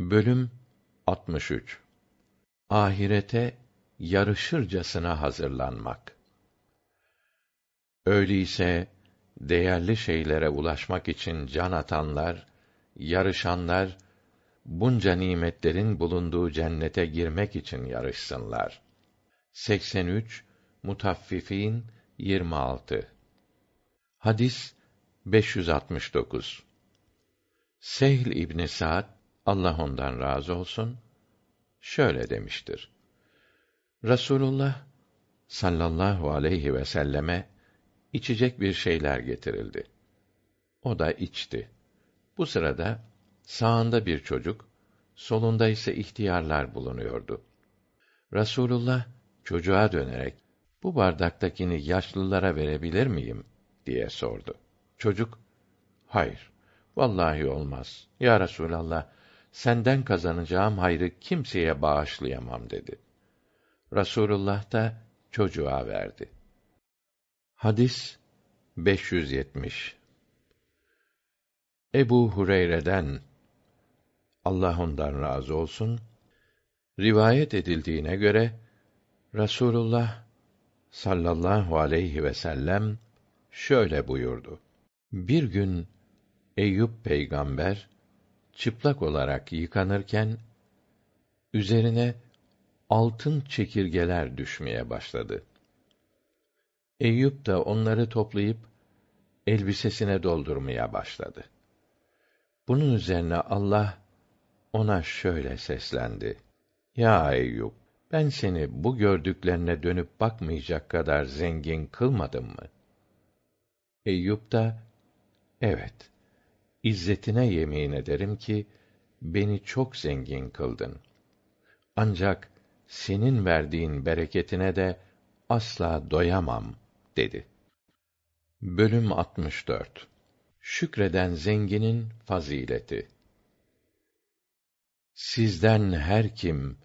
Bölüm 63 Ahirete yarışırcasına hazırlanmak. Öyleyse değerli şeylere ulaşmak için can atanlar, yarışanlar bunca nimetlerin bulunduğu cennete girmek için yarışsınlar. 83 Mutaffifin 26 Hadis 569 Sehl İbni Sa'd Allah ondan razı olsun şöyle demiştir. Rasulullah sallallahu aleyhi ve selleme içecek bir şeyler getirildi. O da içti. Bu sırada sağında bir çocuk, solunda ise ihtiyarlar bulunuyordu. Rasulullah çocuğa dönerek bu bardaktakini yaşlılara verebilir miyim diye sordu. Çocuk hayır vallahi olmaz. Ya Resulallah senden kazanacağım hayrı kimseye bağışlayamam dedi. Rasulullah da çocuğa verdi. Hadis 570 Ebu Hureyre'den Allah ondan razı olsun rivayet edildiğine göre Rasulullah sallallahu aleyhi ve sellem şöyle buyurdu. Bir gün Eyüp peygamber çıplak olarak yıkanırken üzerine altın çekirgeler düşmeye başladı. Eyüp de onları toplayıp elbisesine doldurmaya başladı. Bunun üzerine Allah ona şöyle seslendi. Ya Eyüp, ben seni bu gördüklerine dönüp bakmayacak kadar zengin kılmadım mı? Eyüp da, evet, İzzetine yemin ederim ki beni çok zengin kıldın. Ancak senin verdiğin bereketine de asla doyamam dedi. Bölüm 64 Şükreden zenginin fazileti Sizden her kim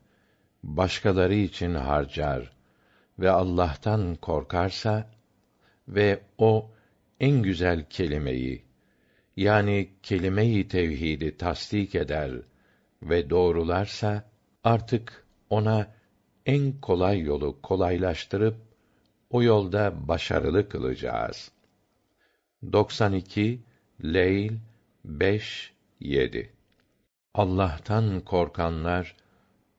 başkaları için harcar ve Allah'tan korkarsa ve o en güzel kelimeyi yani kelime-i tevhidi tasdik eder ve doğrularsa artık ona en kolay yolu kolaylaştırıp o yolda başarılı kılacağız. 92 Leyl 5 7 Allah'tan korkanlar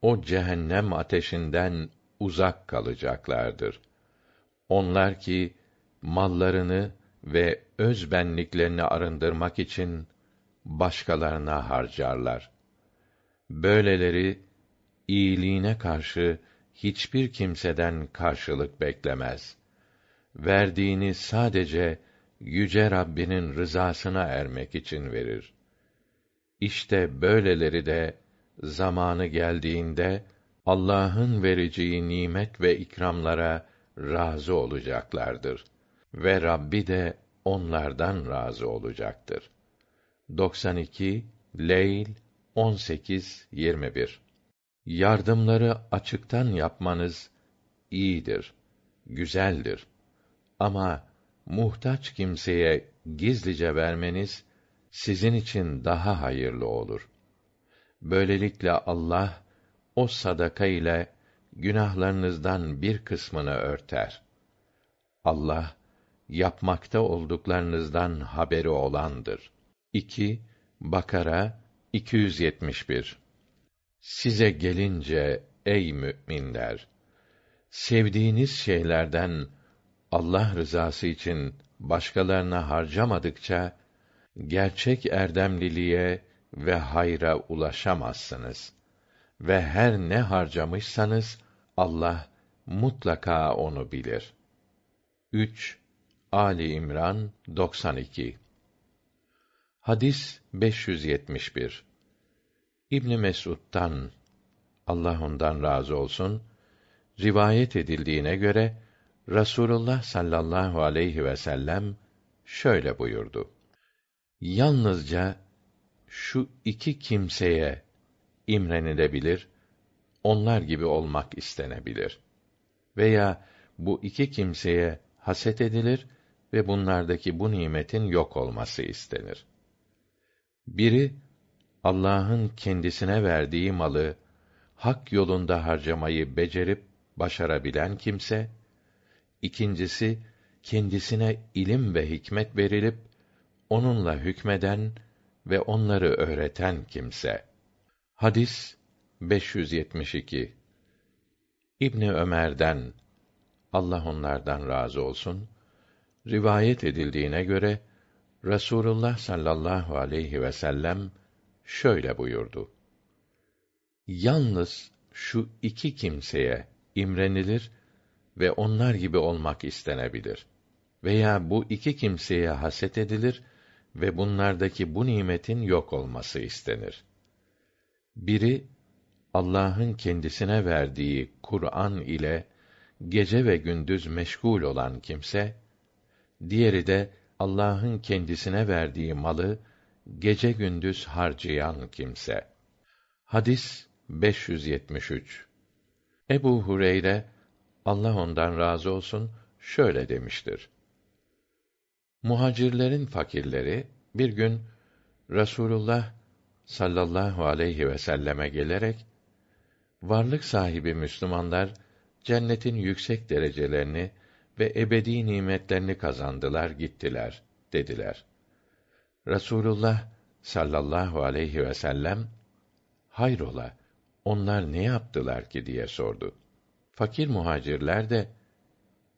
o cehennem ateşinden uzak kalacaklardır. Onlar ki mallarını ve öz benliklerini arındırmak için başkalarına harcarlar. Böyleleri iyiliğine karşı hiçbir kimseden karşılık beklemez. Verdiğini sadece yüce Rabbinin rızasına ermek için verir. İşte böyleleri de zamanı geldiğinde Allah'ın vereceği nimet ve ikramlara razı olacaklardır ve Rabbi de onlardan razı olacaktır. 92 Leyl 18 21 Yardımları açıktan yapmanız iyidir, güzeldir. Ama muhtaç kimseye gizlice vermeniz sizin için daha hayırlı olur. Böylelikle Allah o sadaka ile günahlarınızdan bir kısmını örter. Allah yapmakta olduklarınızdan haberi olandır. 2 Bakara 271 Size gelince ey müminler sevdiğiniz şeylerden Allah rızası için başkalarına harcamadıkça gerçek erdemliliğe ve hayra ulaşamazsınız. Ve her ne harcamışsanız Allah mutlaka onu bilir. 3 Ali İmran 92 Hadis 571 İbn Mesud'dan Allah ondan razı olsun rivayet edildiğine göre Rasulullah sallallahu aleyhi ve sellem şöyle buyurdu. Yalnızca şu iki kimseye imrenilebilir, onlar gibi olmak istenebilir. Veya bu iki kimseye haset edilir ve bunlardaki bu nimetin yok olması istenir. Biri Allah'ın kendisine verdiği malı hak yolunda harcamayı becerip başarabilen kimse, ikincisi kendisine ilim ve hikmet verilip onunla hükmeden ve onları öğreten kimse. Hadis 572 İbni Ömer'den Allah onlardan razı olsun rivayet edildiğine göre Rasulullah sallallahu aleyhi ve sellem şöyle buyurdu. Yalnız şu iki kimseye imrenilir ve onlar gibi olmak istenebilir. Veya bu iki kimseye haset edilir ve bunlardaki bu nimetin yok olması istenir. Biri Allah'ın kendisine verdiği Kur'an ile gece ve gündüz meşgul olan kimse, diğeri de Allah'ın kendisine verdiği malı gece gündüz harcayan kimse. Hadis 573. Ebu Hureyre Allah ondan razı olsun şöyle demiştir. Muhacirlerin fakirleri bir gün Rasulullah sallallahu aleyhi ve selleme gelerek varlık sahibi Müslümanlar cennetin yüksek derecelerini ve ebedi nimetlerini kazandılar gittiler dediler. Rasulullah sallallahu aleyhi ve sellem hayrola onlar ne yaptılar ki diye sordu. Fakir muhacirler de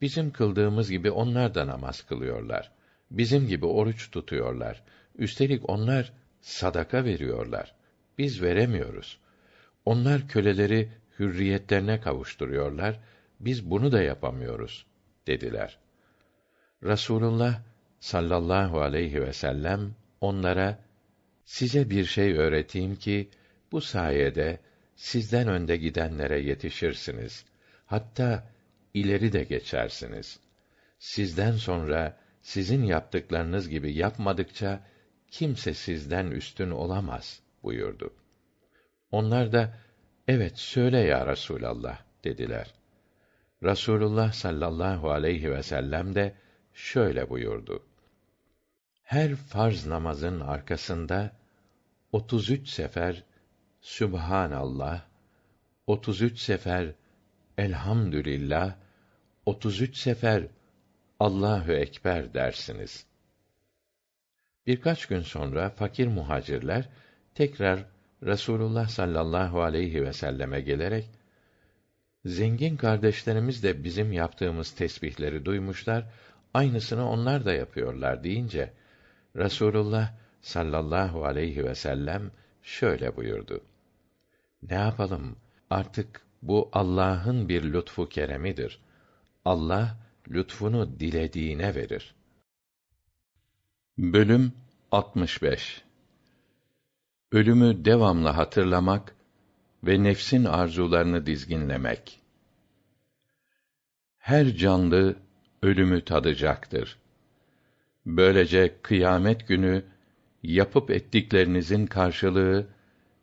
bizim kıldığımız gibi onlar da namaz kılıyorlar. Bizim gibi oruç tutuyorlar. Üstelik onlar sadaka veriyorlar. Biz veremiyoruz. Onlar köleleri hürriyetlerine kavuşturuyorlar. Biz bunu da yapamıyoruz dediler. Rasulullah sallallahu aleyhi ve sellem onlara size bir şey öğreteyim ki bu sayede sizden önde gidenlere yetişirsiniz. Hatta ileri de geçersiniz. Sizden sonra sizin yaptıklarınız gibi yapmadıkça kimse sizden üstün olamaz buyurdu. Onlar da evet söyle ya Resulallah dediler. Rasulullah sallallahu aleyhi ve sellem de şöyle buyurdu. Her farz namazın arkasında 33 sefer Sübhanallah, 33 sefer Elhamdülillah, 33 sefer Allahü ekber dersiniz. Birkaç gün sonra fakir muhacirler tekrar Resulullah sallallahu aleyhi ve selleme gelerek zengin kardeşlerimiz de bizim yaptığımız tesbihleri duymuşlar, aynısını onlar da yapıyorlar deyince Resulullah sallallahu aleyhi ve sellem şöyle buyurdu. Ne yapalım? Artık bu Allah'ın bir lütfu keremidir. Allah lütfunu dilediğine verir. Bölüm 65 Ölümü devamlı hatırlamak ve nefsin arzularını dizginlemek. Her canlı ölümü tadacaktır. Böylece kıyamet günü yapıp ettiklerinizin karşılığı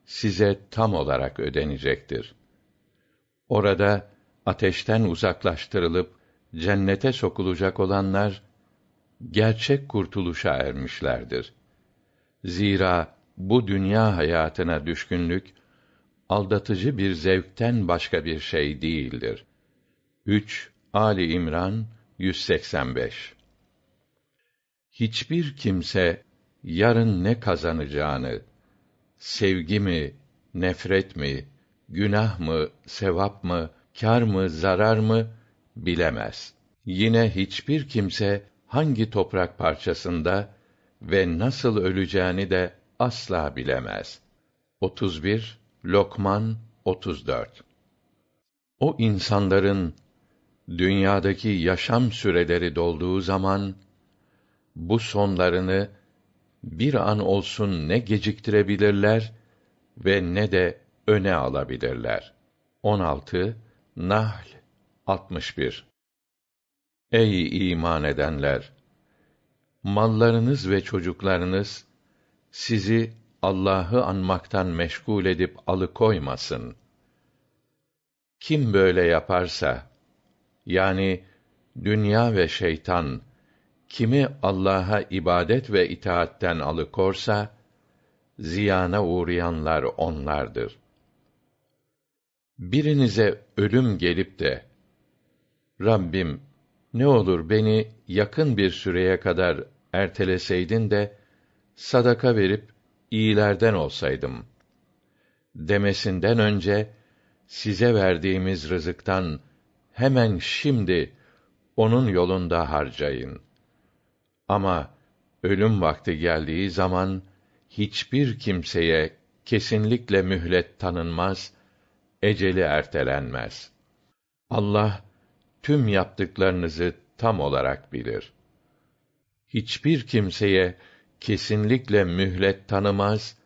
size tam olarak ödenecektir. Orada ateşten uzaklaştırılıp cennete sokulacak olanlar gerçek kurtuluşa ermişlerdir. Zira bu dünya hayatına düşkünlük aldatıcı bir zevkten başka bir şey değildir. 3 Ali İmran 185 Hiçbir kimse yarın ne kazanacağını sevgi mi, nefret mi, günah mı, sevap mı, kar mı, zarar mı bilemez. Yine hiçbir kimse hangi toprak parçasında ve nasıl öleceğini de asla bilemez. 31 Lokman 34 O insanların dünyadaki yaşam süreleri dolduğu zaman bu sonlarını bir an olsun ne geciktirebilirler ve ne de öne alabilirler. 16 Nahl 61 Ey iman edenler! Mallarınız ve çocuklarınız sizi Allah'ı anmaktan meşgul edip alıkoymasın. Kim böyle yaparsa, yani dünya ve şeytan kimi Allah'a ibadet ve itaatten alıkorsa ziyana uğrayanlar onlardır. Birinize ölüm gelip de Rabbim ne olur beni yakın bir süreye kadar erteleseydin de sadaka verip iyilerden olsaydım demesinden önce size verdiğimiz rızıktan hemen şimdi onun yolunda harcayın. Ama ölüm vakti geldiği zaman hiçbir kimseye kesinlikle mühlet tanınmaz, eceli ertelenmez. Allah tüm yaptıklarınızı tam olarak bilir. Hiçbir kimseye kesinlikle mühlet tanımaz,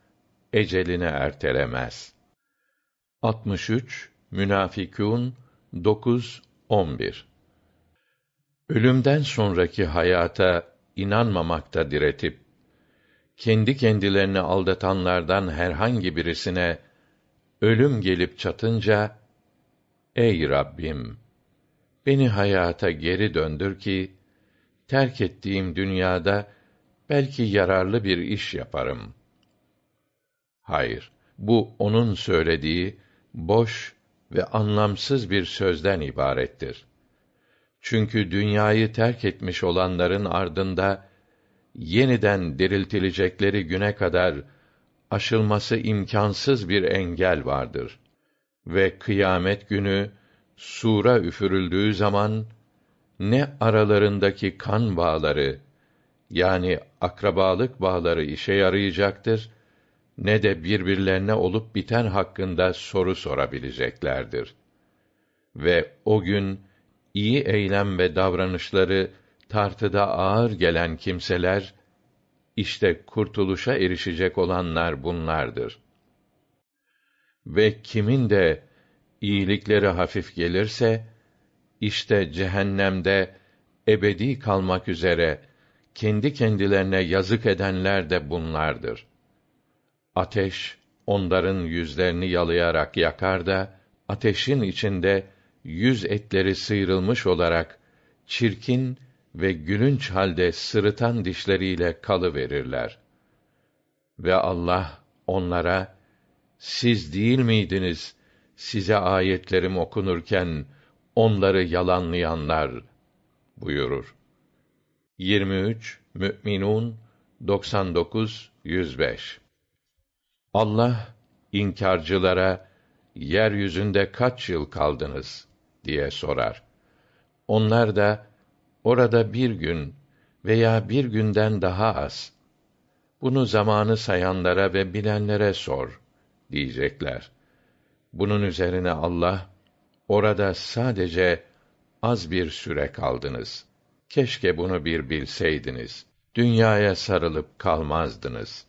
eceline ertelemez. 63 Münafikun 9 11 Ölümden sonraki hayata inanmamakta diretip kendi kendilerini aldatanlardan herhangi birisine ölüm gelip çatınca ey Rabbim beni hayata geri döndür ki terk ettiğim dünyada belki yararlı bir iş yaparım. Hayır, bu onun söylediği boş ve anlamsız bir sözden ibarettir. Çünkü dünyayı terk etmiş olanların ardında yeniden diriltilecekleri güne kadar aşılması imkansız bir engel vardır ve kıyamet günü sura üfürüldüğü zaman ne aralarındaki kan bağları yani akrabalık bağları işe yarayacaktır ne de birbirlerine olup biten hakkında soru sorabileceklerdir. Ve o gün iyi eylem ve davranışları tartıda ağır gelen kimseler işte kurtuluşa erişecek olanlar bunlardır. Ve kimin de iyilikleri hafif gelirse işte cehennemde ebedi kalmak üzere kendi kendilerine yazık edenler de bunlardır. Ateş onların yüzlerini yalayarak yakar da ateşin içinde yüz etleri sıyrılmış olarak çirkin ve gülünç halde sırıtan dişleriyle kalı verirler. Ve Allah onlara siz değil miydiniz size ayetlerim okunurken onları yalanlayanlar buyurur. 23 Mü'minun 99 105 Allah inkarcılara yeryüzünde kaç yıl kaldınız diye sorar. Onlar da orada bir gün veya bir günden daha az. Bunu zamanı sayanlara ve bilenlere sor diyecekler. Bunun üzerine Allah orada sadece az bir süre kaldınız. Keşke bunu bir bilseydiniz. Dünyaya sarılıp kalmazdınız.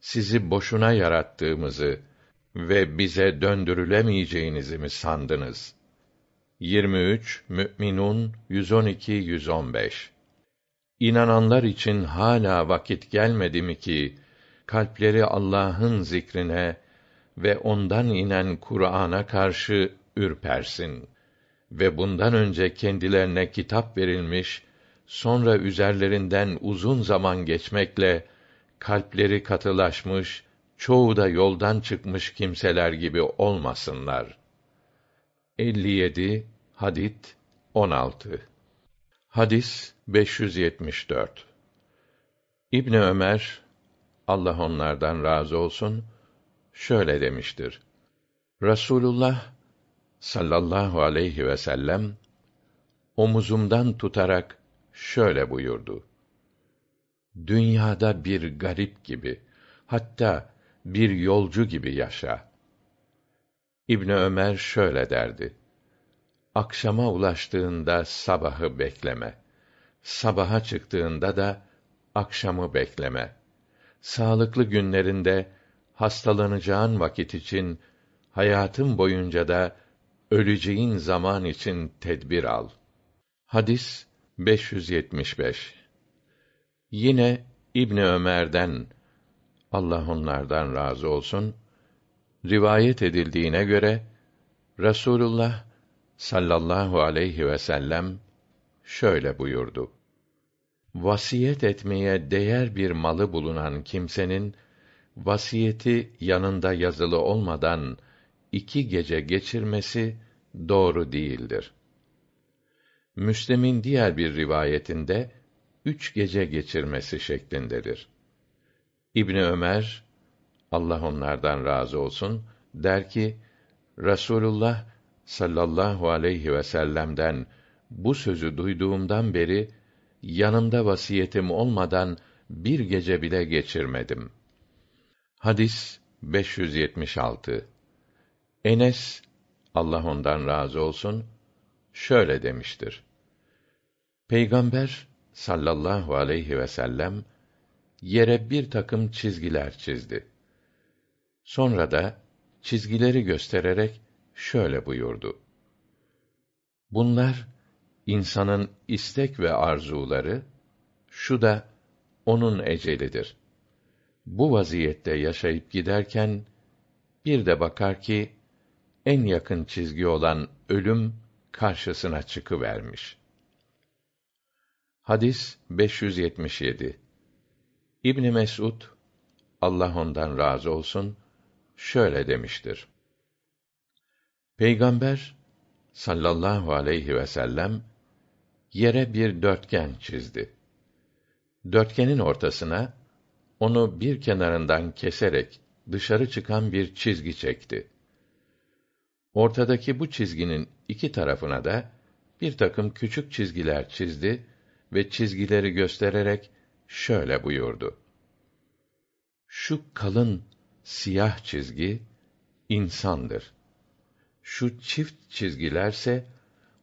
Sizi boşuna yarattığımızı ve bize döndürülemeyeceğinizi mi sandınız? 23 Mü'minun 112 115 İnananlar için hala vakit gelmedi mi ki kalpleri Allah'ın zikrine ve ondan inen Kur'an'a karşı ürpersin ve bundan önce kendilerine kitap verilmiş sonra üzerlerinden uzun zaman geçmekle kalpleri katılaşmış çoğu da yoldan çıkmış kimseler gibi olmasınlar. 57 Hadit 16 Hadis 574 İbn Ömer Allah onlardan razı olsun şöyle demiştir. Rasulullah sallallahu aleyhi ve sellem omuzumdan tutarak şöyle buyurdu. Dünyada bir garip gibi, hatta bir yolcu gibi yaşa. İbn Ömer şöyle derdi: Akşama ulaştığında sabahı bekleme. Sabaha çıktığında da akşamı bekleme. Sağlıklı günlerinde hastalanacağın vakit için hayatın boyunca da öleceğin zaman için tedbir al. Hadis 575. Yine İbni Ömer'den Allah onlardan razı olsun rivayet edildiğine göre Rasulullah sallallahu aleyhi ve sellem şöyle buyurdu. Vasiyet etmeye değer bir malı bulunan kimsenin vasiyeti yanında yazılı olmadan iki gece geçirmesi doğru değildir. Müslim'in diğer bir rivayetinde üç gece geçirmesi şeklindedir. İbni Ömer Allah onlardan razı olsun der ki Rasulullah sallallahu aleyhi ve sellem'den bu sözü duyduğumdan beri yanımda vasiyetim olmadan bir gece bile geçirmedim. Hadis 576. Enes Allah ondan razı olsun şöyle demiştir. Peygamber sallallahu aleyhi ve sellem yere bir takım çizgiler çizdi. Sonra da çizgileri göstererek şöyle buyurdu. Bunlar insanın istek ve arzuları, şu da onun ecelidir. Bu vaziyette yaşayıp giderken bir de bakar ki en yakın çizgi olan ölüm karşısına çıkıvermiş. Hadis 577. İbn Mesud Allah ondan razı olsun şöyle demiştir. Peygamber sallallahu aleyhi ve sellem yere bir dörtgen çizdi. Dörtgenin ortasına onu bir kenarından keserek dışarı çıkan bir çizgi çekti. Ortadaki bu çizginin iki tarafına da bir takım küçük çizgiler çizdi ve çizgileri göstererek şöyle buyurdu. Şu kalın siyah çizgi insandır. Şu çift çizgilerse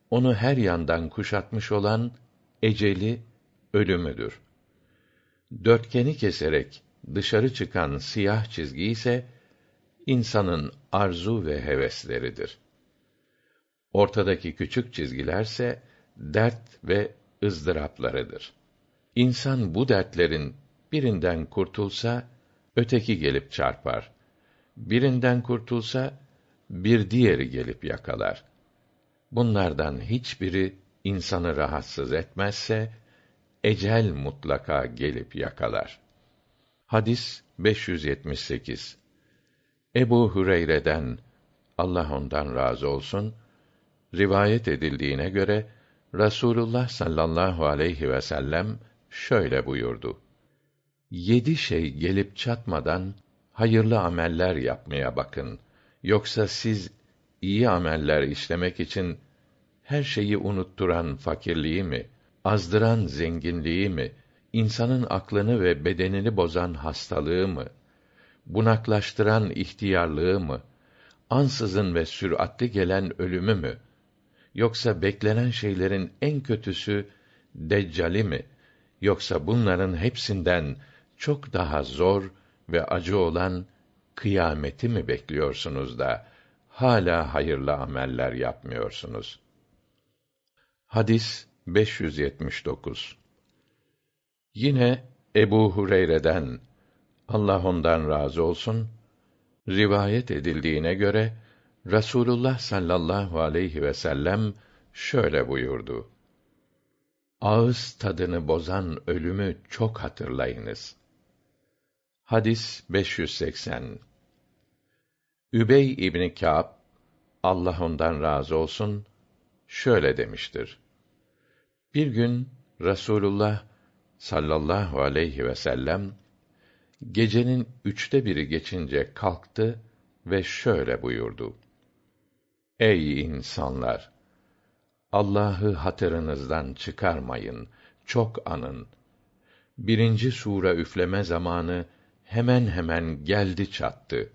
onu her yandan kuşatmış olan eceli ölümüdür. Dörtgeni keserek dışarı çıkan siyah çizgi ise insanın arzu ve hevesleridir. Ortadaki küçük çizgilerse dert ve ızdıraplarıdır. İnsan bu dertlerin birinden kurtulsa öteki gelip çarpar. Birinden kurtulsa bir diğeri gelip yakalar. Bunlardan hiçbiri insanı rahatsız etmezse ecel mutlaka gelip yakalar. Hadis 578. Ebu Hureyre'den Allah ondan razı olsun rivayet edildiğine göre Rasulullah sallallahu aleyhi ve sellem şöyle buyurdu. Yedi şey gelip çatmadan hayırlı ameller yapmaya bakın. Yoksa siz iyi ameller işlemek için her şeyi unutturan fakirliği mi, azdıran zenginliği mi, insanın aklını ve bedenini bozan hastalığı mı, bunaklaştıran ihtiyarlığı mı, ansızın ve süratli gelen ölümü mü, yoksa beklenen şeylerin en kötüsü deccali mi, yoksa bunların hepsinden çok daha zor ve acı olan kıyameti mi bekliyorsunuz da hala hayırlı ameller yapmıyorsunuz? Hadis 579. Yine Ebu Hureyre'den Allah ondan razı olsun rivayet edildiğine göre Rasulullah sallallahu aleyhi ve sellem şöyle buyurdu: Ağız tadını bozan ölümü çok hatırlayınız. Hadis 580. Übey İbni Kâb Allah ondan razı olsun şöyle demiştir. Bir gün Rasulullah sallallahu aleyhi ve sellem gecenin üçte biri geçince kalktı ve şöyle buyurdu. Ey insanlar! Allah'ı hatırınızdan çıkarmayın, çok anın. Birinci sure üfleme zamanı hemen hemen geldi çattı.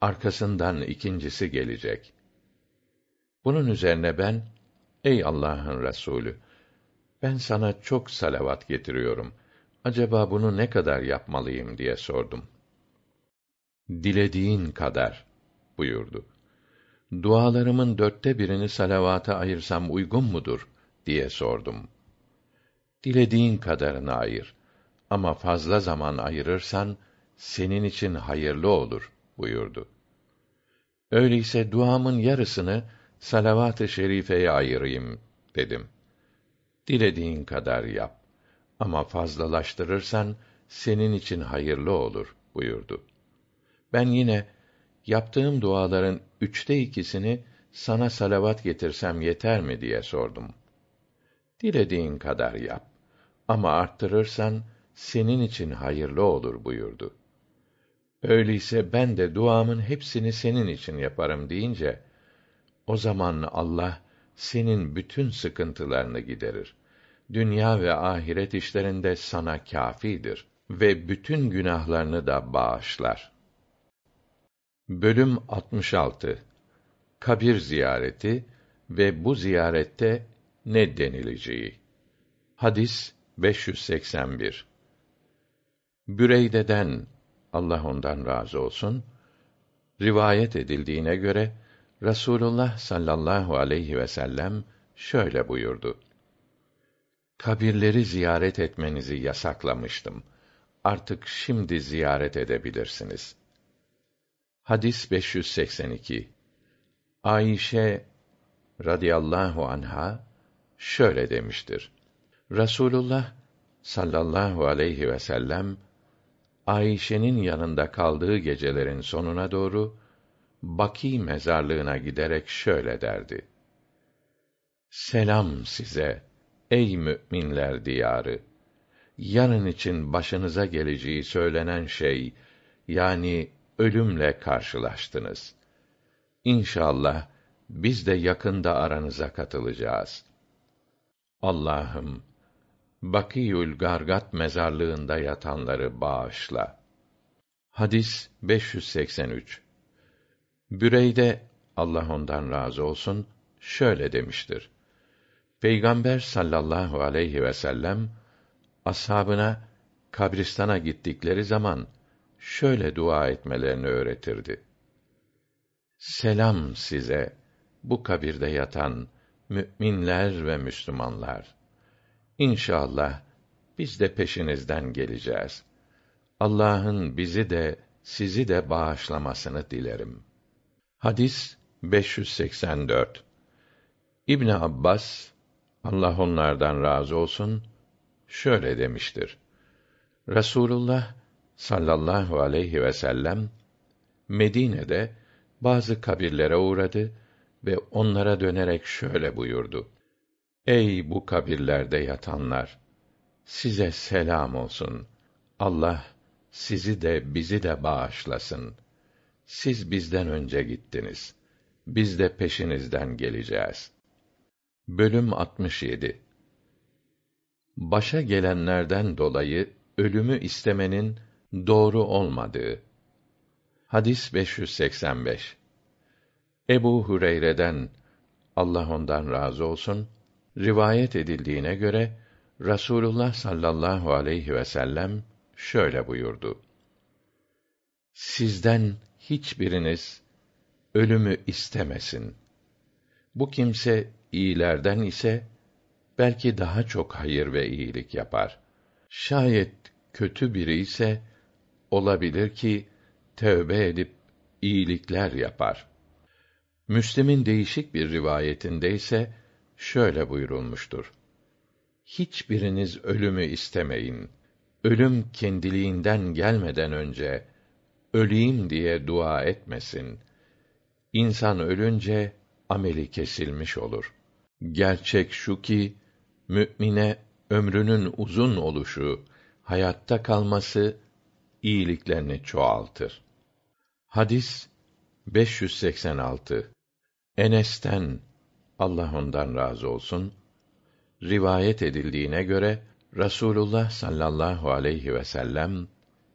Arkasından ikincisi gelecek. Bunun üzerine ben, ey Allah'ın Resulü, ben sana çok salavat getiriyorum. Acaba bunu ne kadar yapmalıyım diye sordum. Dilediğin kadar buyurdu. Dualarımın dörtte birini salavata ayırsam uygun mudur diye sordum. Dilediğin kadarını ayır. Ama fazla zaman ayırırsan senin için hayırlı olur buyurdu. Öyleyse duamın yarısını salavat-ı şerifeye ayırayım dedim. Dilediğin kadar yap. Ama fazlalaştırırsan senin için hayırlı olur buyurdu. Ben yine yaptığım duaların üçte ikisini sana salavat getirsem yeter mi diye sordum. Dilediğin kadar yap. Ama arttırırsan senin için hayırlı olur buyurdu. Öyleyse ben de duamın hepsini senin için yaparım deyince o zaman Allah senin bütün sıkıntılarını giderir. Dünya ve ahiret işlerinde sana kâfidir ve bütün günahlarını da bağışlar. Bölüm 66 Kabir ziyareti ve bu ziyarette ne denileceği. Hadis 581. Büreyde'den Allah ondan razı olsun rivayet edildiğine göre Rasulullah sallallahu aleyhi ve sellem şöyle buyurdu. Kabirleri ziyaret etmenizi yasaklamıştım. Artık şimdi ziyaret edebilirsiniz. Hadis 582. Ayşe radıyallahu anha şöyle demiştir. Rasulullah sallallahu aleyhi ve sellem Ayşe'nin yanında kaldığı gecelerin sonuna doğru Baki mezarlığına giderek şöyle derdi: Selam size ey müminler diyarı. Yarın için başınıza geleceği söylenen şey yani ölümle karşılaştınız. İnşallah biz de yakında aranıza katılacağız. Allah'ım Bakiyül Gargat mezarlığında yatanları bağışla. Hadis 583. Büreyde Allah ondan razı olsun şöyle demiştir. Peygamber sallallahu aleyhi ve sellem ashabına kabristana gittikleri zaman şöyle dua etmelerini öğretirdi. Selam size bu kabirde yatan müminler ve Müslümanlar. İnşallah biz de peşinizden geleceğiz. Allah'ın bizi de sizi de bağışlamasını dilerim. Hadis 584. İbn Abbas Allah onlardan razı olsun şöyle demiştir. Resulullah sallallahu aleyhi ve sellem Medine'de bazı kabirlere uğradı ve onlara dönerek şöyle buyurdu: Ey bu kabirlerde yatanlar! Size selam olsun. Allah sizi de bizi de bağışlasın. Siz bizden önce gittiniz. Biz de peşinizden geleceğiz. Bölüm 67 Başa gelenlerden dolayı ölümü istemenin doğru olmadığı. Hadis 585. Ebu Hureyre'den Allah ondan razı olsun rivayet edildiğine göre Rasulullah sallallahu aleyhi ve sellem şöyle buyurdu. Sizden hiçbiriniz ölümü istemesin. Bu kimse iyilerden ise belki daha çok hayır ve iyilik yapar. Şayet kötü biri ise olabilir ki tövbe edip iyilikler yapar. Müslim'in değişik bir rivayetinde ise şöyle buyurulmuştur. Hiçbiriniz ölümü istemeyin. Ölüm kendiliğinden gelmeden önce öleyim diye dua etmesin. İnsan ölünce ameli kesilmiş olur. Gerçek şu ki mümine ömrünün uzun oluşu, hayatta kalması iyiliklerini çoğaltır. Hadis 586 Enes'ten Allah ondan razı olsun rivayet edildiğine göre Rasulullah sallallahu aleyhi ve sellem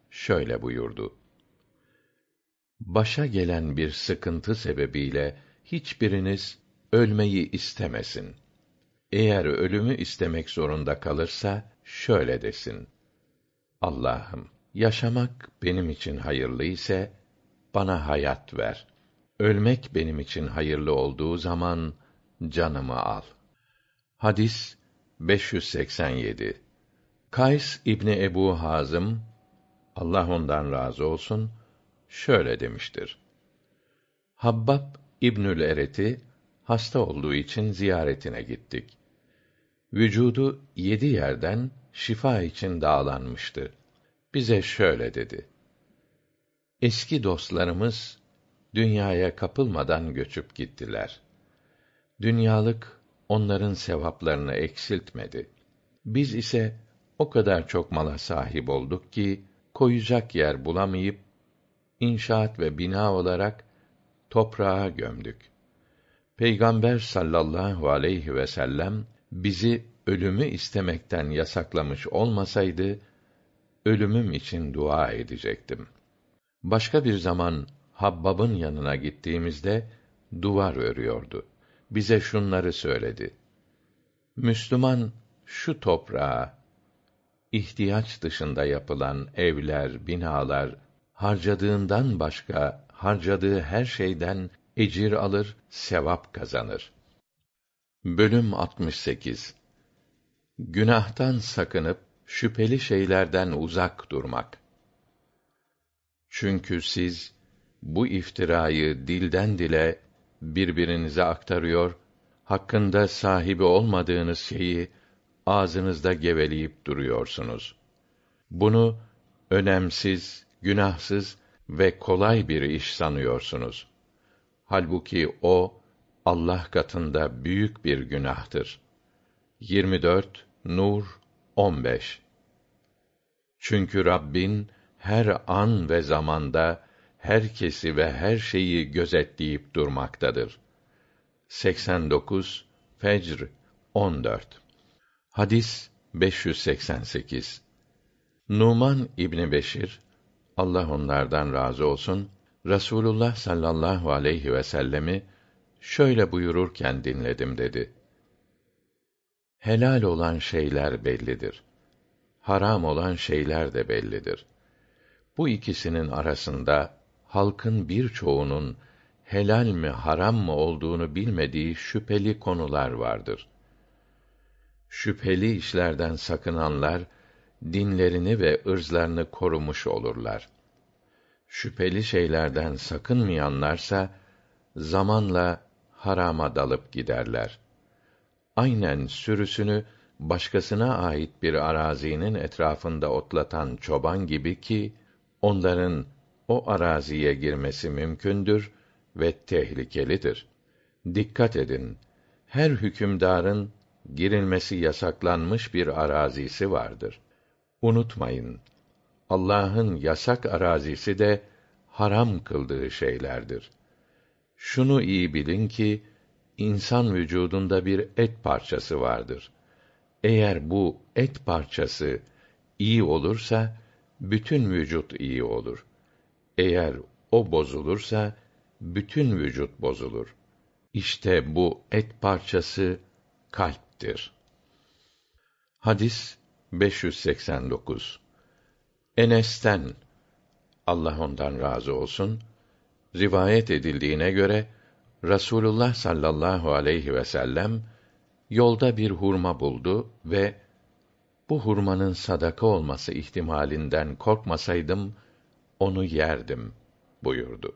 şöyle buyurdu. Başa gelen bir sıkıntı sebebiyle hiçbiriniz ölmeyi istemesin. Eğer ölümü istemek zorunda kalırsa şöyle desin: Allah'ım, yaşamak benim için hayırlı ise bana hayat ver. Ölmek benim için hayırlı olduğu zaman canımı al. Hadis 587. Kays İbni Ebu Hazım Allah ondan razı olsun şöyle demiştir. Habbab İbnül Eret'i hasta olduğu için ziyaretine gittik. Vücudu yedi yerden şifa için dağlanmıştı. Bize şöyle dedi: Eski dostlarımız dünyaya kapılmadan göçüp gittiler. Dünyalık onların sevaplarını eksiltmedi. Biz ise o kadar çok mala sahip olduk ki koyacak yer bulamayıp inşaat ve bina olarak toprağa gömdük. Peygamber sallallahu aleyhi ve sellem bizi ölümü istemekten yasaklamış olmasaydı ölümüm için dua edecektim. Başka bir zaman Habbab'ın yanına gittiğimizde duvar örüyordu. Bize şunları söyledi. Müslüman şu toprağa ihtiyaç dışında yapılan evler, binalar harcadığından başka harcadığı her şeyden ecir alır, sevap kazanır. Bölüm 68 Günahtan sakınıp şüpheli şeylerden uzak durmak. Çünkü siz bu iftirayı dilden dile birbirinize aktarıyor, hakkında sahibi olmadığınız şeyi ağzınızda geveleyip duruyorsunuz. Bunu önemsiz, günahsız ve kolay bir iş sanıyorsunuz. Halbuki o Allah katında büyük bir günahtır. 24 Nur 15 Çünkü Rabbin her an ve zamanda herkesi ve her şeyi gözetleyip durmaktadır. 89 Fecr 14 Hadis 588 Numan İbni Beşir Allah onlardan razı olsun Rasulullah sallallahu aleyhi ve sellemi şöyle buyururken dinledim dedi. Helal olan şeyler bellidir. Haram olan şeyler de bellidir. Bu ikisinin arasında halkın birçoğunun helal mi haram mı olduğunu bilmediği şüpheli konular vardır. Şüpheli işlerden sakınanlar dinlerini ve ırzlarını korumuş olurlar. Şüpheli şeylerden sakınmayanlarsa zamanla harama dalıp giderler. Aynen sürüsünü başkasına ait bir arazinin etrafında otlatan çoban gibi ki onların o araziye girmesi mümkündür ve tehlikelidir. Dikkat edin. Her hükümdarın girilmesi yasaklanmış bir arazisi vardır. Unutmayın. Allah'ın yasak arazisi de haram kıldığı şeylerdir. Şunu iyi bilin ki insan vücudunda bir et parçası vardır. Eğer bu et parçası iyi olursa bütün vücut iyi olur. Eğer o bozulursa bütün vücut bozulur. İşte bu et parçası kalptir. Hadis 589 Enes'ten Allah ondan razı olsun rivayet edildiğine göre Rasulullah sallallahu aleyhi ve sellem yolda bir hurma buldu ve bu hurmanın sadaka olması ihtimalinden korkmasaydım onu yerdim buyurdu.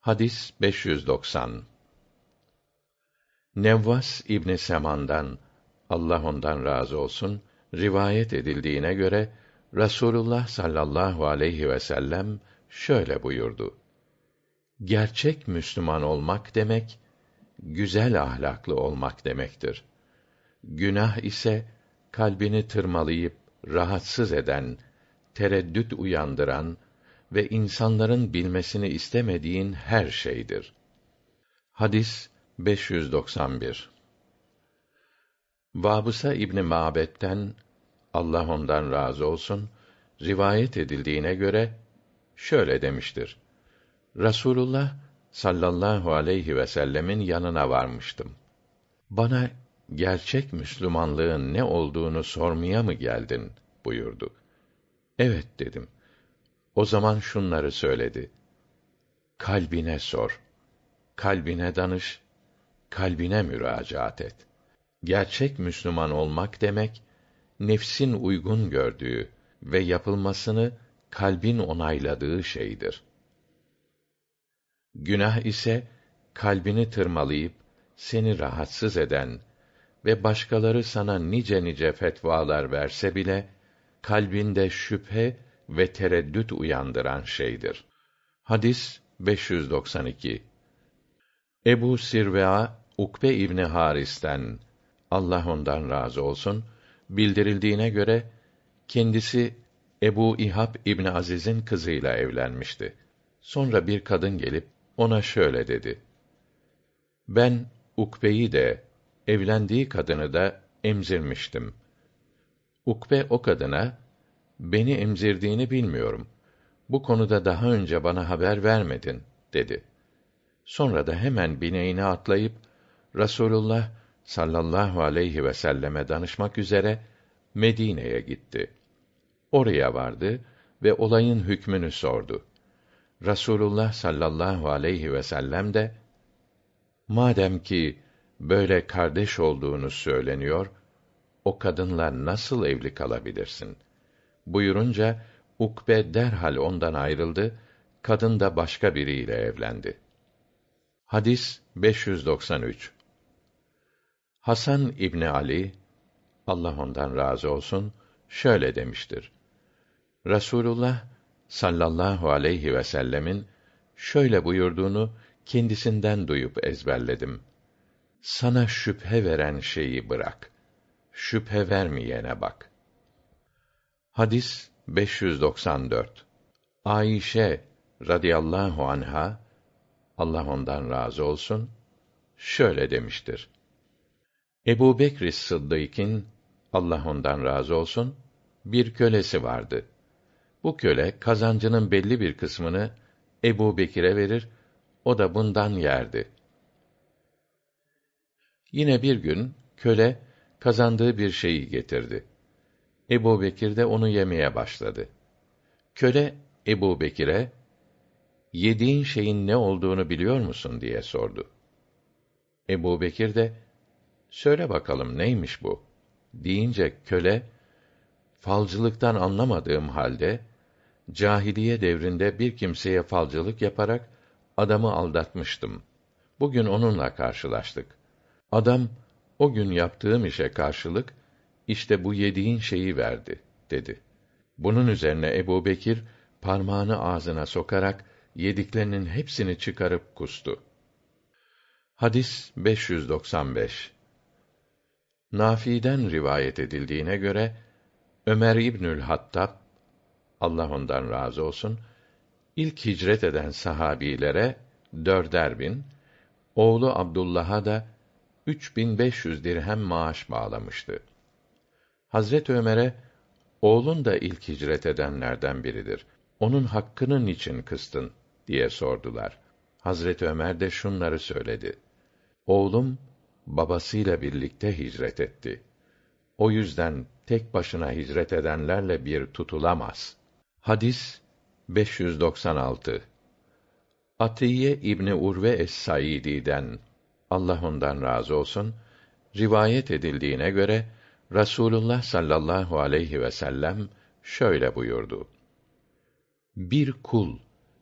Hadis 590 Nevvas İbni Seman'dan Allah ondan razı olsun rivayet edildiğine göre Rasulullah sallallahu aleyhi ve sellem şöyle buyurdu. Gerçek Müslüman olmak demek güzel ahlaklı olmak demektir. Günah ise kalbini tırmalayıp rahatsız eden, tereddüt uyandıran ve insanların bilmesini istemediğin her şeydir. Hadis 591 Vabısa İbni Ma'bed'den Allah ondan razı olsun rivayet edildiğine göre şöyle demiştir. Rasulullah sallallahu aleyhi ve sellemin yanına varmıştım. Bana gerçek Müslümanlığın ne olduğunu sormaya mı geldin buyurdu. Evet dedim. O zaman şunları söyledi. Kalbine sor. Kalbine danış. Kalbine müracaat et. Gerçek Müslüman olmak demek nefsin uygun gördüğü ve yapılmasını kalbin onayladığı şeydir. Günah ise kalbini tırmalayıp seni rahatsız eden ve başkaları sana nice nice fetvalar verse bile kalbinde şüphe ve tereddüt uyandıran şeydir. Hadis 592 Ebu Sirvea Ukbe İbni Haris'ten Allah ondan razı olsun bildirildiğine göre kendisi Ebu İhab İbni Aziz'in kızıyla evlenmişti. Sonra bir kadın gelip ona şöyle dedi: Ben Ukbe'yi de evlendiği kadını da emzirmiştim. Ukbe o kadına beni emzirdiğini bilmiyorum. Bu konuda daha önce bana haber vermedin dedi. Sonra da hemen bineğine atlayıp Rasulullah sallallahu aleyhi ve selleme danışmak üzere Medine'ye gitti. Oraya vardı ve olayın hükmünü sordu. Rasulullah sallallahu aleyhi ve sellem de madem ki böyle kardeş olduğunu söyleniyor, o kadınla nasıl evli kalabilirsin? buyurunca Ukbe derhal ondan ayrıldı, kadın da başka biriyle evlendi. Hadis 593 Hasan İbni Ali, Allah ondan razı olsun, şöyle demiştir. Rasulullah sallallahu aleyhi ve sellemin şöyle buyurduğunu kendisinden duyup ezberledim. Sana şüphe veren şeyi bırak. Şüphe vermeyene bak. Hadis 594. Ayşe radıyallahu anha Allah ondan razı olsun şöyle demiştir. Ebu Bekr Sıddık'ın Allah ondan razı olsun bir kölesi vardı. Bu köle kazancının belli bir kısmını Ebu Bekir'e verir, o da bundan yerdi. Yine bir gün köle kazandığı bir şeyi getirdi. Ebu Bekir de onu yemeye başladı. Köle Ebu Bekir'e, yediğin şeyin ne olduğunu biliyor musun diye sordu. Ebu Bekir de, söyle bakalım neymiş bu? deyince köle, falcılıktan anlamadığım halde, cahiliye devrinde bir kimseye falcılık yaparak adamı aldatmıştım. Bugün onunla karşılaştık. Adam o gün yaptığım işe karşılık işte bu yediğin şeyi verdi dedi. Bunun üzerine Ebu Bekir parmağını ağzına sokarak yediklerinin hepsini çıkarıp kustu. Hadis 595 Nafi'den rivayet edildiğine göre Ömer İbnül Hattab Allah ondan razı olsun ilk hicret eden sahabilere dörder bin, oğlu Abdullah'a da üç bin beş yüz dirhem maaş bağlamıştı. Hazret Ömer'e oğlun da ilk hicret edenlerden biridir. Onun hakkını niçin kıstın diye sordular. Hazret Ömer de şunları söyledi. Oğlum babasıyla birlikte hicret etti. O yüzden tek başına hicret edenlerle bir tutulamaz. Hadis 596 Atiye İbni Urve es-Saidi'den Allah ondan razı olsun rivayet edildiğine göre Rasulullah sallallahu aleyhi ve sellem şöyle buyurdu. Bir kul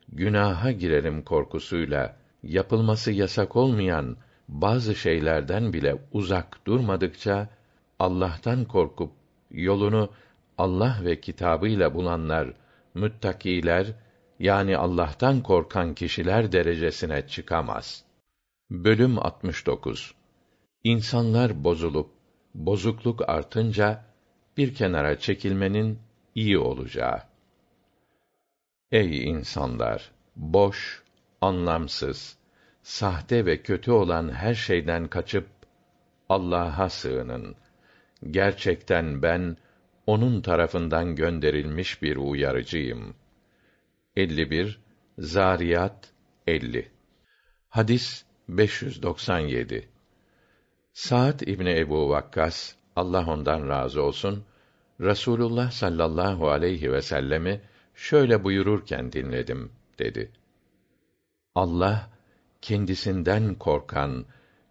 günaha girerim korkusuyla yapılması yasak olmayan bazı şeylerden bile uzak durmadıkça Allah'tan korkup yolunu Allah ve kitabıyla bulanlar, müttakiler yani Allah'tan korkan kişiler derecesine çıkamaz. Bölüm 69 İnsanlar bozulup bozukluk artınca bir kenara çekilmenin iyi olacağı. Ey insanlar, boş, anlamsız, sahte ve kötü olan her şeyden kaçıp Allah'a sığının. Gerçekten ben onun tarafından gönderilmiş bir uyarıcıyım. 51 Zariyat 50 Hadis 597 Sa'd İbni Ebu Vakkas Allah ondan razı olsun Rasulullah sallallahu aleyhi ve sellemi şöyle buyururken dinledim dedi. Allah kendisinden korkan,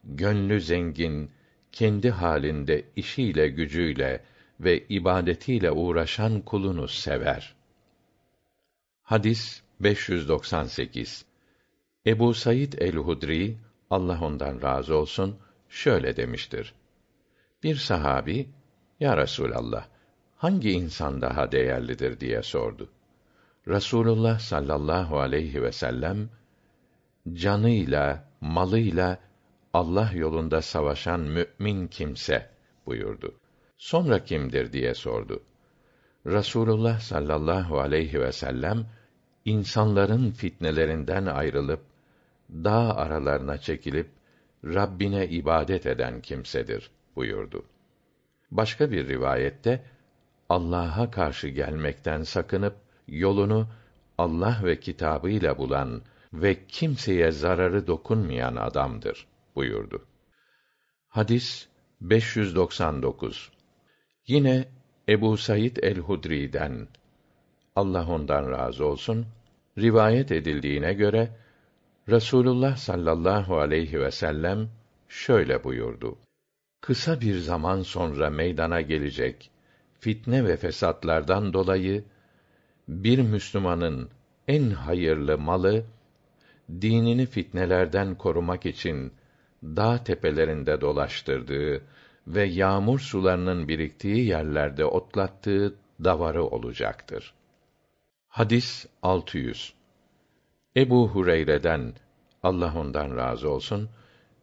gönlü zengin, kendi halinde işiyle gücüyle ve ibadetiyle uğraşan kulunu sever. Hadis 598 Ebu Said el-Hudri Allah ondan razı olsun şöyle demiştir. Bir sahabi, Ya Resûlallah, hangi insan daha değerlidir diye sordu. Rasulullah sallallahu aleyhi ve sellem canıyla, malıyla Allah yolunda savaşan mümin kimse buyurdu. Sonra kimdir diye sordu. Rasulullah sallallahu aleyhi ve sellem insanların fitnelerinden ayrılıp dağ aralarına çekilip Rabbine ibadet eden kimsedir buyurdu. Başka bir rivayette Allah'a karşı gelmekten sakınıp yolunu Allah ve kitabıyla bulan ve kimseye zararı dokunmayan adamdır buyurdu. Hadis 599. Yine Ebu Said el-Hudri'den Allah ondan razı olsun rivayet edildiğine göre Rasulullah sallallahu aleyhi ve sellem şöyle buyurdu. Kısa bir zaman sonra meydana gelecek fitne ve fesatlardan dolayı bir Müslümanın en hayırlı malı dinini fitnelerden korumak için dağ tepelerinde dolaştırdığı ve yağmur sularının biriktiği yerlerde otlattığı davarı olacaktır. Hadis 600. Ebu Hureyre'den Allah ondan razı olsun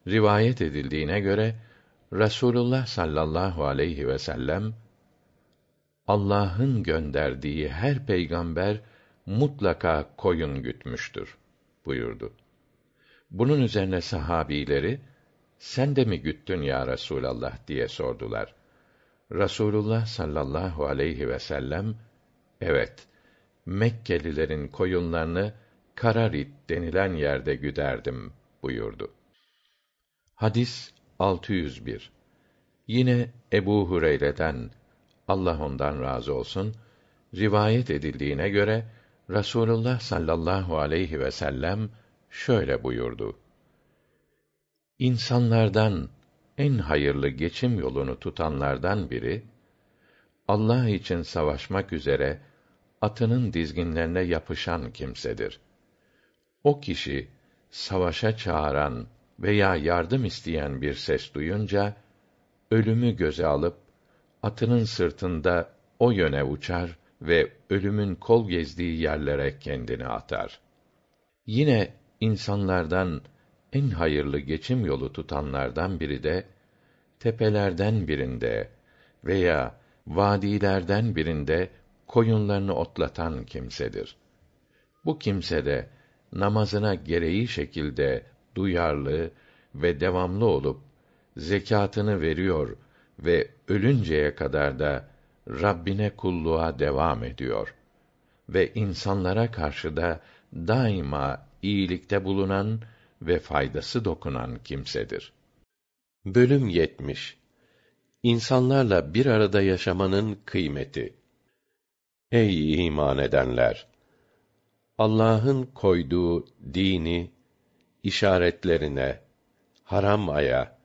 rivayet edildiğine göre Rasulullah sallallahu aleyhi ve sellem Allah'ın gönderdiği her peygamber mutlaka koyun gütmüştür buyurdu. Bunun üzerine sahabileri sen de mi güttün ya Resulallah diye sordular. Rasulullah sallallahu aleyhi ve sellem evet Mekkelilerin koyunlarını Kararit denilen yerde güderdim buyurdu. Hadis 601. Yine Ebu Hureyre'den Allah ondan razı olsun rivayet edildiğine göre Rasulullah sallallahu aleyhi ve sellem şöyle buyurdu. İnsanlardan en hayırlı geçim yolunu tutanlardan biri Allah için savaşmak üzere atının dizginlerine yapışan kimsedir. O kişi savaşa çağıran veya yardım isteyen bir ses duyunca ölümü göze alıp atının sırtında o yöne uçar ve ölümün kol gezdiği yerlere kendini atar. Yine insanlardan en hayırlı geçim yolu tutanlardan biri de tepelerden birinde veya vadilerden birinde koyunlarını otlatan kimsedir. Bu kimse de namazına gereği şekilde duyarlı ve devamlı olup zekatını veriyor ve ölünceye kadar da Rabbine kulluğa devam ediyor ve insanlara karşı da daima iyilikte bulunan ve faydası dokunan kimsedir. Bölüm 70 İnsanlarla bir arada yaşamanın kıymeti Ey iman edenler! Allah'ın koyduğu dini, işaretlerine, haram aya,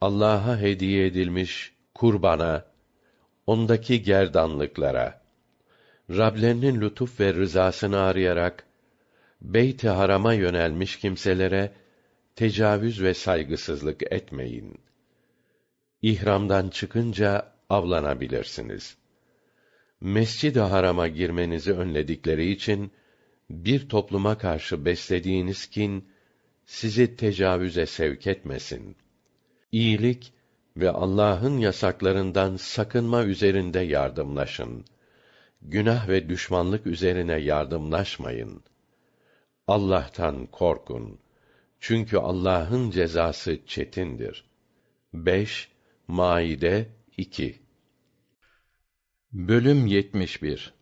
Allah'a hediye edilmiş kurbana, ondaki gerdanlıklara, Rablerinin lütuf ve rızasını arayarak Beyt-i Haram'a yönelmiş kimselere tecavüz ve saygısızlık etmeyin. İhramdan çıkınca avlanabilirsiniz. Mescid-i Haram'a girmenizi önledikleri için bir topluma karşı beslediğiniz kin sizi tecavüze sevk etmesin. İyilik ve Allah'ın yasaklarından sakınma üzerinde yardımlaşın. Günah ve düşmanlık üzerine yardımlaşmayın. Allah'tan korkun. Çünkü Allah'ın cezası çetindir. 5 Maide 2 Bölüm 71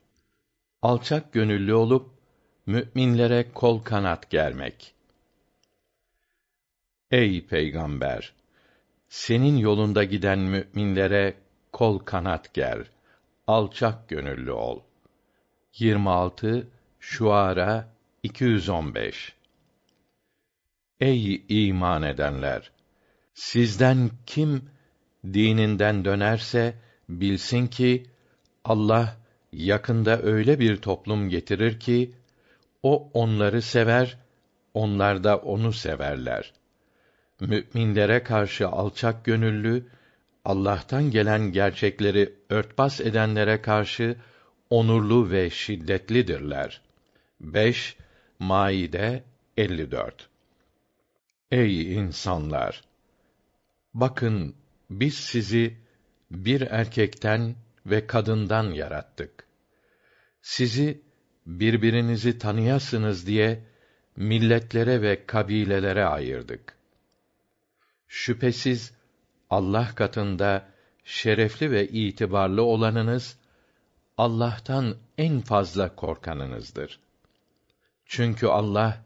Alçak gönüllü olup müminlere kol kanat germek. Ey peygamber, senin yolunda giden müminlere kol kanat ger. Alçak gönüllü ol. 26 Şuara 215 Ey iman edenler! Sizden kim dininden dönerse bilsin ki Allah yakında öyle bir toplum getirir ki o onları sever, onlar da onu severler. Müminlere karşı alçak gönüllü, Allah'tan gelen gerçekleri örtbas edenlere karşı onurlu ve şiddetlidirler. 5 Maide 54 Ey insanlar! Bakın biz sizi bir erkekten ve kadından yarattık. Sizi birbirinizi tanıyasınız diye milletlere ve kabilelere ayırdık. Şüphesiz Allah katında şerefli ve itibarlı olanınız Allah'tan en fazla korkanınızdır. Çünkü Allah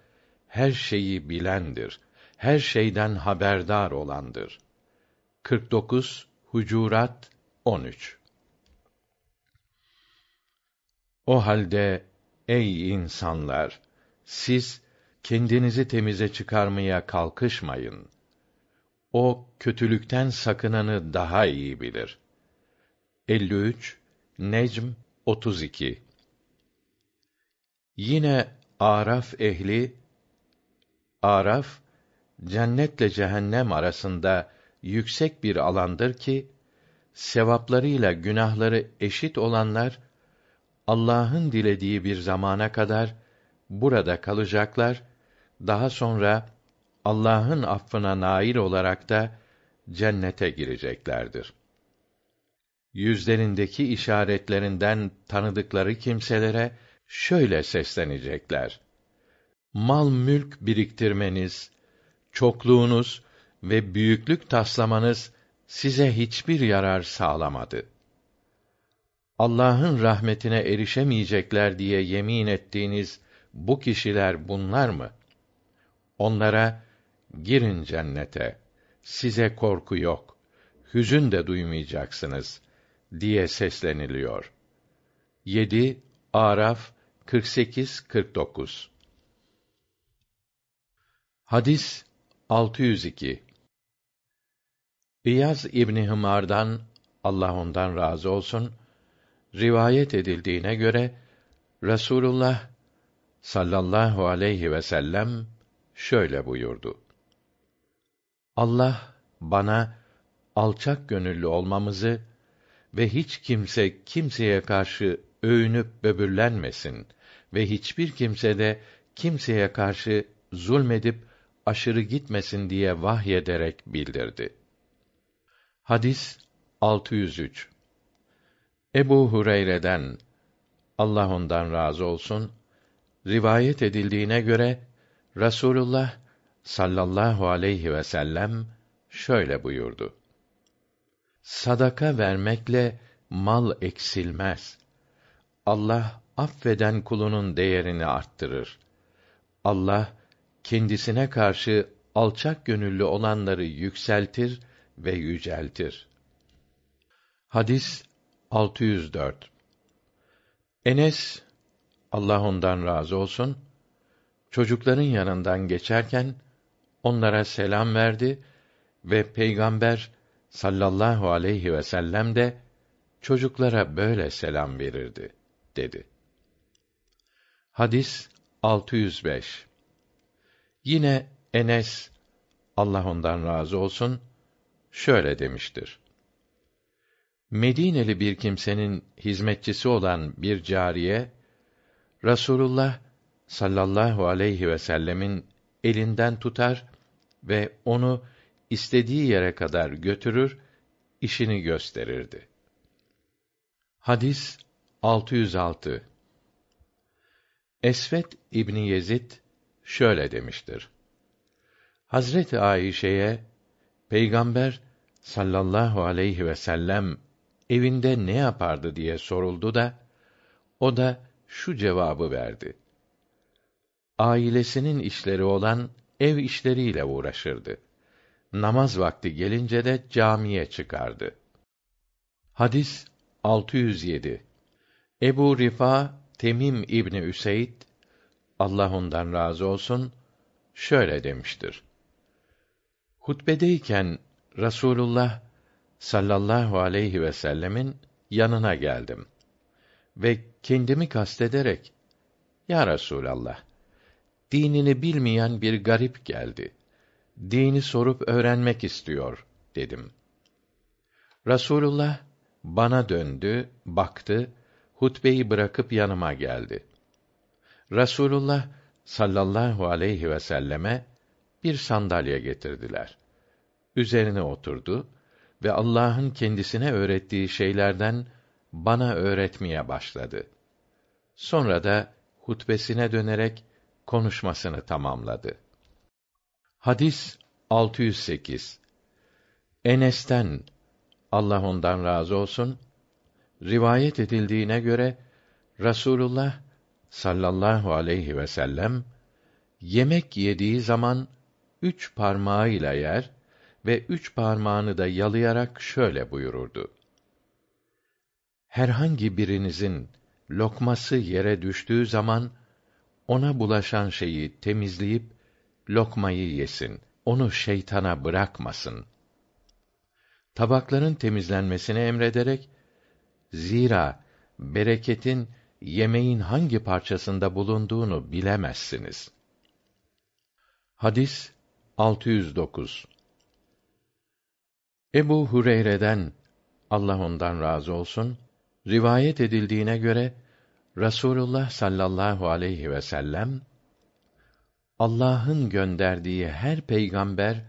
her şeyi bilendir, her şeyden haberdar olandır. 49 Hucurat 13 O halde ey insanlar siz kendinizi temize çıkarmaya kalkışmayın. O kötülükten sakınanı daha iyi bilir. 53 Necm 32 Yine Araf ehli Araf cennetle cehennem arasında yüksek bir alandır ki sevaplarıyla günahları eşit olanlar Allah'ın dilediği bir zamana kadar burada kalacaklar. Daha sonra Allah'ın affına nail olarak da cennete gireceklerdir. Yüzlerindeki işaretlerinden tanıdıkları kimselere şöyle seslenecekler: Mal mülk biriktirmeniz, çokluğunuz ve büyüklük taslamanız size hiçbir yarar sağlamadı. Allah'ın rahmetine erişemeyecekler diye yemin ettiğiniz bu kişiler bunlar mı? Onlara girin cennete. Size korku yok. Hüzün de duymayacaksınız diye sesleniliyor. 7 Araf 48 49 Hadis 602 İyaz İbni Hımar'dan Allah ondan razı olsun rivayet edildiğine göre Rasulullah sallallahu aleyhi ve sellem şöyle buyurdu. Allah bana alçak gönüllü olmamızı ve hiç kimse kimseye karşı övünüp böbürlenmesin ve hiçbir kimse de kimseye karşı zulmedip aşırı gitmesin diye vahyederek bildirdi. Hadis 603 Ebu Hureyre'den Allah ondan razı olsun rivayet edildiğine göre Rasulullah sallallahu aleyhi ve sellem şöyle buyurdu. Sadaka vermekle mal eksilmez. Allah affeden kulunun değerini arttırır. Allah kendisine karşı alçak gönüllü olanları yükseltir ve yüceltir. Hadis 604 Enes Allah ondan razı olsun çocukların yanından geçerken onlara selam verdi ve peygamber sallallahu aleyhi ve sellem de çocuklara böyle selam verirdi dedi. Hadis 605 Yine Enes Allah ondan razı olsun şöyle demiştir. Medineli bir kimsenin hizmetçisi olan bir cariye Rasulullah sallallahu aleyhi ve sellemin elinden tutar ve onu istediği yere kadar götürür, işini gösterirdi. Hadis 606 Esvet İbni Yezid şöyle demiştir. Hazreti Ayşe'ye Peygamber sallallahu aleyhi ve sellem evinde ne yapardı diye soruldu da o da şu cevabı verdi. Ailesinin işleri olan ev işleriyle uğraşırdı. Namaz vakti gelince de camiye çıkardı. Hadis 607 Ebu Rifa Temim İbni Üseyd Allah ondan razı olsun şöyle demiştir. Hutbedeyken Rasulullah sallallahu aleyhi ve sellemin yanına geldim ve kendimi kastederek Ya Resulallah dinini bilmeyen bir garip geldi. Dini sorup öğrenmek istiyor dedim. Rasulullah bana döndü, baktı, hutbeyi bırakıp yanıma geldi. Rasulullah sallallahu aleyhi ve selleme bir sandalye getirdiler. Üzerine oturdu ve Allah'ın kendisine öğrettiği şeylerden bana öğretmeye başladı. Sonra da hutbesine dönerek konuşmasını tamamladı. Hadis 608 Enes'ten Allah ondan razı olsun rivayet edildiğine göre Rasulullah sallallahu aleyhi ve sellem yemek yediği zaman üç parmağıyla yer ve üç parmağını da yalayarak şöyle buyururdu. Herhangi birinizin lokması yere düştüğü zaman ona bulaşan şeyi temizleyip lokmayı yesin. Onu şeytana bırakmasın. Tabakların temizlenmesini emrederek zira bereketin yemeğin hangi parçasında bulunduğunu bilemezsiniz. Hadis 609 Ebu Hureyre'den Allah ondan razı olsun rivayet edildiğine göre Rasulullah sallallahu aleyhi ve sellem Allah'ın gönderdiği her peygamber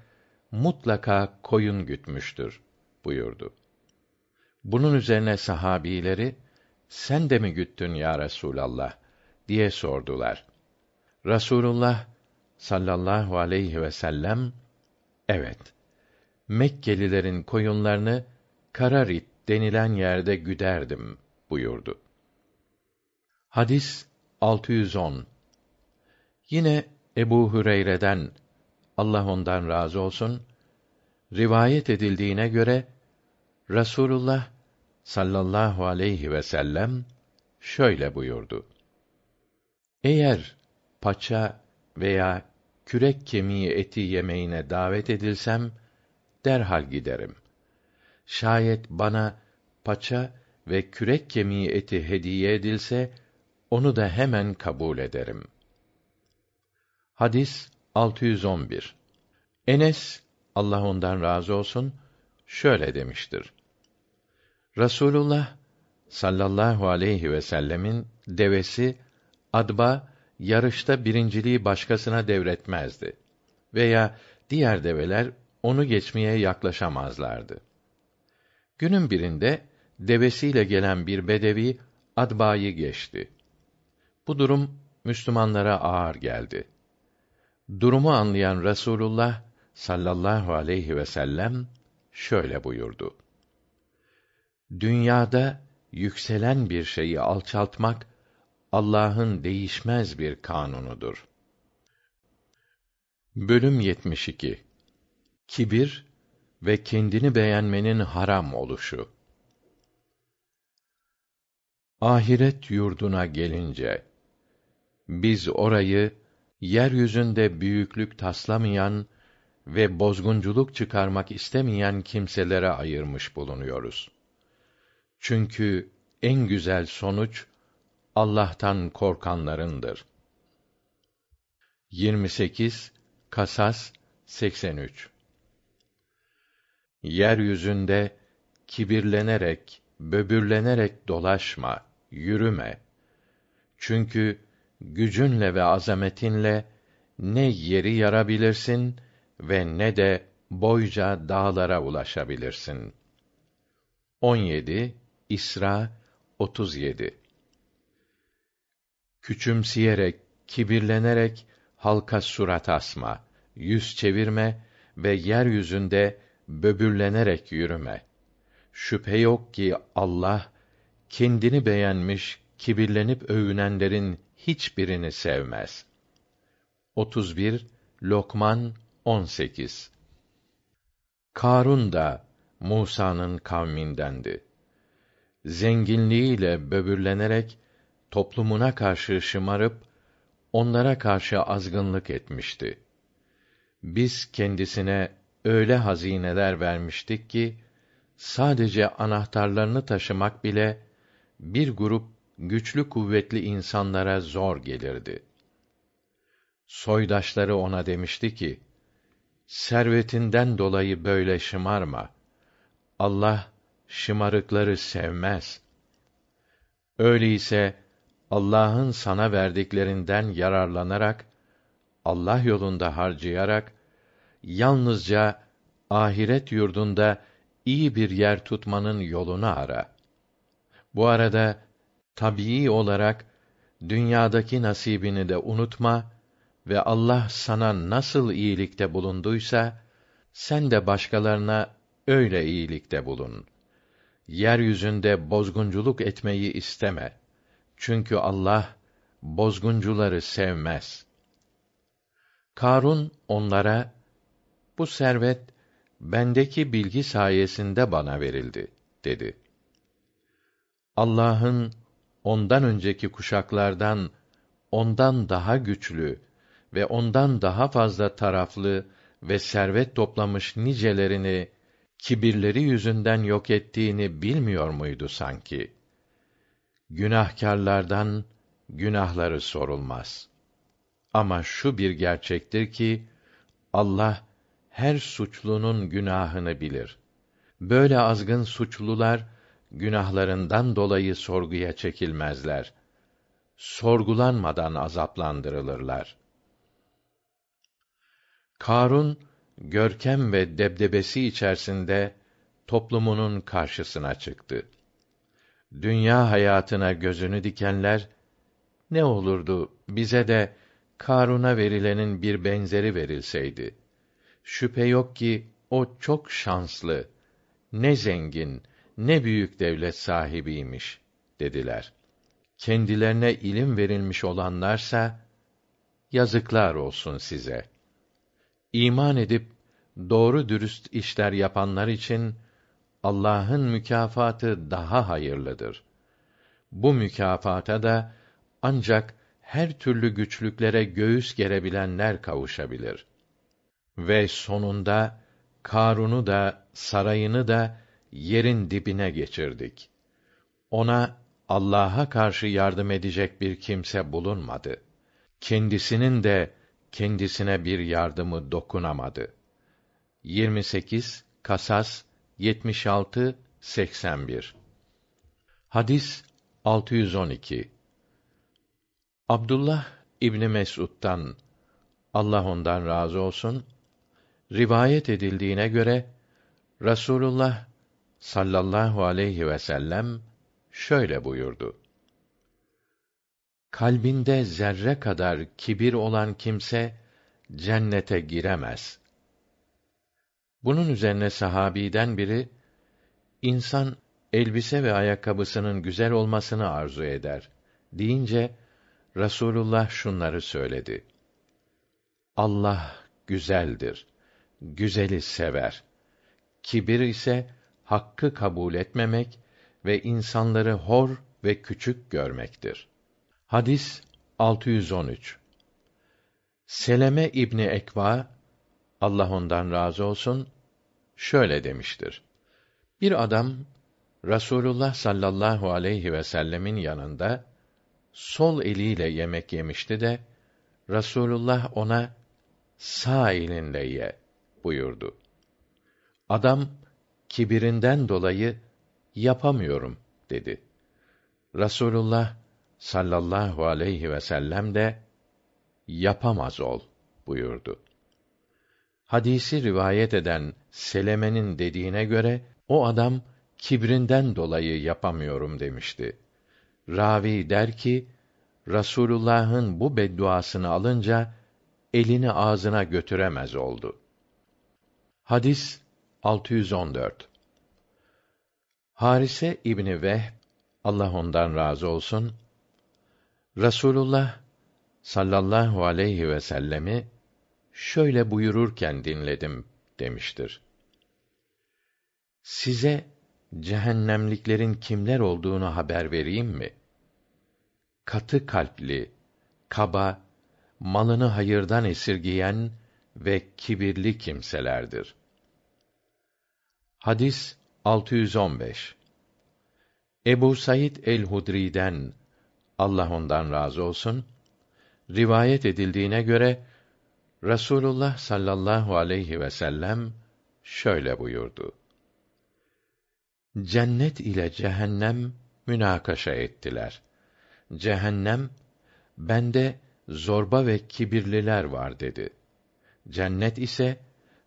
mutlaka koyun gütmüştür buyurdu. Bunun üzerine sahabileri sen de mi güttün ya Resulallah diye sordular. Rasulullah sallallahu aleyhi ve sellem evet Mekkelilerin koyunlarını Kararit denilen yerde güderdim buyurdu. Hadis 610 Yine Ebu Hüreyre'den Allah ondan razı olsun rivayet edildiğine göre Rasulullah sallallahu aleyhi ve sellem şöyle buyurdu. Eğer paça veya kürek kemiği eti yemeğine davet edilsem derhal giderim. Şayet bana paça ve kürek kemiği eti hediye edilse onu da hemen kabul ederim. Hadis 611. Enes Allah ondan razı olsun şöyle demiştir. Rasulullah sallallahu aleyhi ve sellemin devesi adba yarışta birinciliği başkasına devretmezdi veya diğer develer onu geçmeye yaklaşamazlardı. Günün birinde devesiyle gelen bir bedevi adbayı geçti. Bu durum Müslümanlara ağır geldi. Durumu anlayan Rasulullah sallallahu aleyhi ve sellem şöyle buyurdu: Dünyada yükselen bir şeyi alçaltmak Allah'ın değişmez bir kanunudur. Bölüm 72 Kibir ve kendini beğenmenin haram oluşu. Ahiret yurduna gelince biz orayı yeryüzünde büyüklük taslamayan ve bozgunculuk çıkarmak istemeyen kimselere ayırmış bulunuyoruz. Çünkü en güzel sonuç Allah'tan korkanlarındır. 28 Kasas 83 Yeryüzünde kibirlenerek, böbürlenerek dolaşma, yürüme. Çünkü gücünle ve azametinle ne yeri yarabilirsin ve ne de boyca dağlara ulaşabilirsin. 17 İsra 37 Küçümseyerek, kibirlenerek halka surat asma, yüz çevirme ve yeryüzünde böbürlenerek yürüme. Şüphe yok ki Allah kendini beğenmiş, kibirlenip övünenlerin hiçbirini sevmez. 31 Lokman 18 Karun da Musa'nın kavmindendi. Zenginliğiyle böbürlenerek toplumuna karşı şımarıp onlara karşı azgınlık etmişti. Biz kendisine öyle hazineler vermiştik ki sadece anahtarlarını taşımak bile bir grup güçlü kuvvetli insanlara zor gelirdi. Soydaşları ona demişti ki: Servetinden dolayı böyle şımarma. Allah şımarıkları sevmez. Öyleyse Allah'ın sana verdiklerinden yararlanarak Allah yolunda harcayarak yalnızca ahiret yurdunda iyi bir yer tutmanın yolunu ara. Bu arada tabii olarak dünyadaki nasibini de unutma ve Allah sana nasıl iyilikte bulunduysa sen de başkalarına öyle iyilikte bulun. Yeryüzünde bozgunculuk etmeyi isteme. Çünkü Allah bozguncuları sevmez. Karun onlara bu servet bendeki bilgi sayesinde bana verildi dedi. Allah'ın ondan önceki kuşaklardan ondan daha güçlü ve ondan daha fazla taraflı ve servet toplamış nicelerini kibirleri yüzünden yok ettiğini bilmiyor muydu sanki? Günahkarlardan günahları sorulmaz. Ama şu bir gerçektir ki Allah her suçlunun günahını bilir. Böyle azgın suçlular günahlarından dolayı sorguya çekilmezler. Sorgulanmadan azaplandırılırlar. Karun görkem ve debdebesi içerisinde toplumunun karşısına çıktı. Dünya hayatına gözünü dikenler ne olurdu bize de Karun'a verilenin bir benzeri verilseydi. Şüphe yok ki o çok şanslı, ne zengin, ne büyük devlet sahibiymiş dediler. Kendilerine ilim verilmiş olanlarsa yazıklar olsun size. İman edip doğru dürüst işler yapanlar için Allah'ın mükafatı daha hayırlıdır. Bu mükafata da ancak her türlü güçlüklere göğüs gerebilenler kavuşabilir. Ve sonunda Karun'u da sarayını da yerin dibine geçirdik. Ona Allah'a karşı yardım edecek bir kimse bulunmadı. Kendisinin de kendisine bir yardımı dokunamadı. 28 Kasas 76 81 Hadis 612 Abdullah İbni Mes'ud'dan Allah ondan razı olsun rivayet edildiğine göre Rasulullah sallallahu aleyhi ve sellem şöyle buyurdu. Kalbinde zerre kadar kibir olan kimse cennete giremez. Bunun üzerine sahabiden biri insan elbise ve ayakkabısının güzel olmasını arzu eder deyince Rasulullah şunları söyledi. Allah güzeldir. Güzeli sever. Kibir ise hakkı kabul etmemek ve insanları hor ve küçük görmektir. Hadis 613 Seleme İbni Ekva Allah ondan razı olsun şöyle demiştir. Bir adam Rasulullah sallallahu aleyhi ve sellemin yanında sol eliyle yemek yemişti de Rasulullah ona sağ elinle ye buyurdu. Adam kibirinden dolayı yapamıyorum dedi. Rasulullah sallallahu aleyhi ve sellem de yapamaz ol buyurdu. Hadisi rivayet eden Seleme'nin dediğine göre o adam kibrinden dolayı yapamıyorum demişti. Ravi der ki Rasulullah'ın bu bedduasını alınca elini ağzına götüremez oldu. Hadis 614 Harise İbni Vehb Allah ondan razı olsun Rasulullah sallallahu aleyhi ve sellemi şöyle buyururken dinledim demiştir. Size cehennemliklerin kimler olduğunu haber vereyim mi? Katı kalpli, kaba, malını hayırdan esirgiyen ve kibirli kimselerdir. Hadis 615 Ebu Said el-Hudri'den Allah ondan razı olsun rivayet edildiğine göre Rasulullah sallallahu aleyhi ve sellem şöyle buyurdu. Cennet ile cehennem münakaşa ettiler. Cehennem bende zorba ve kibirliler var dedi. Cennet ise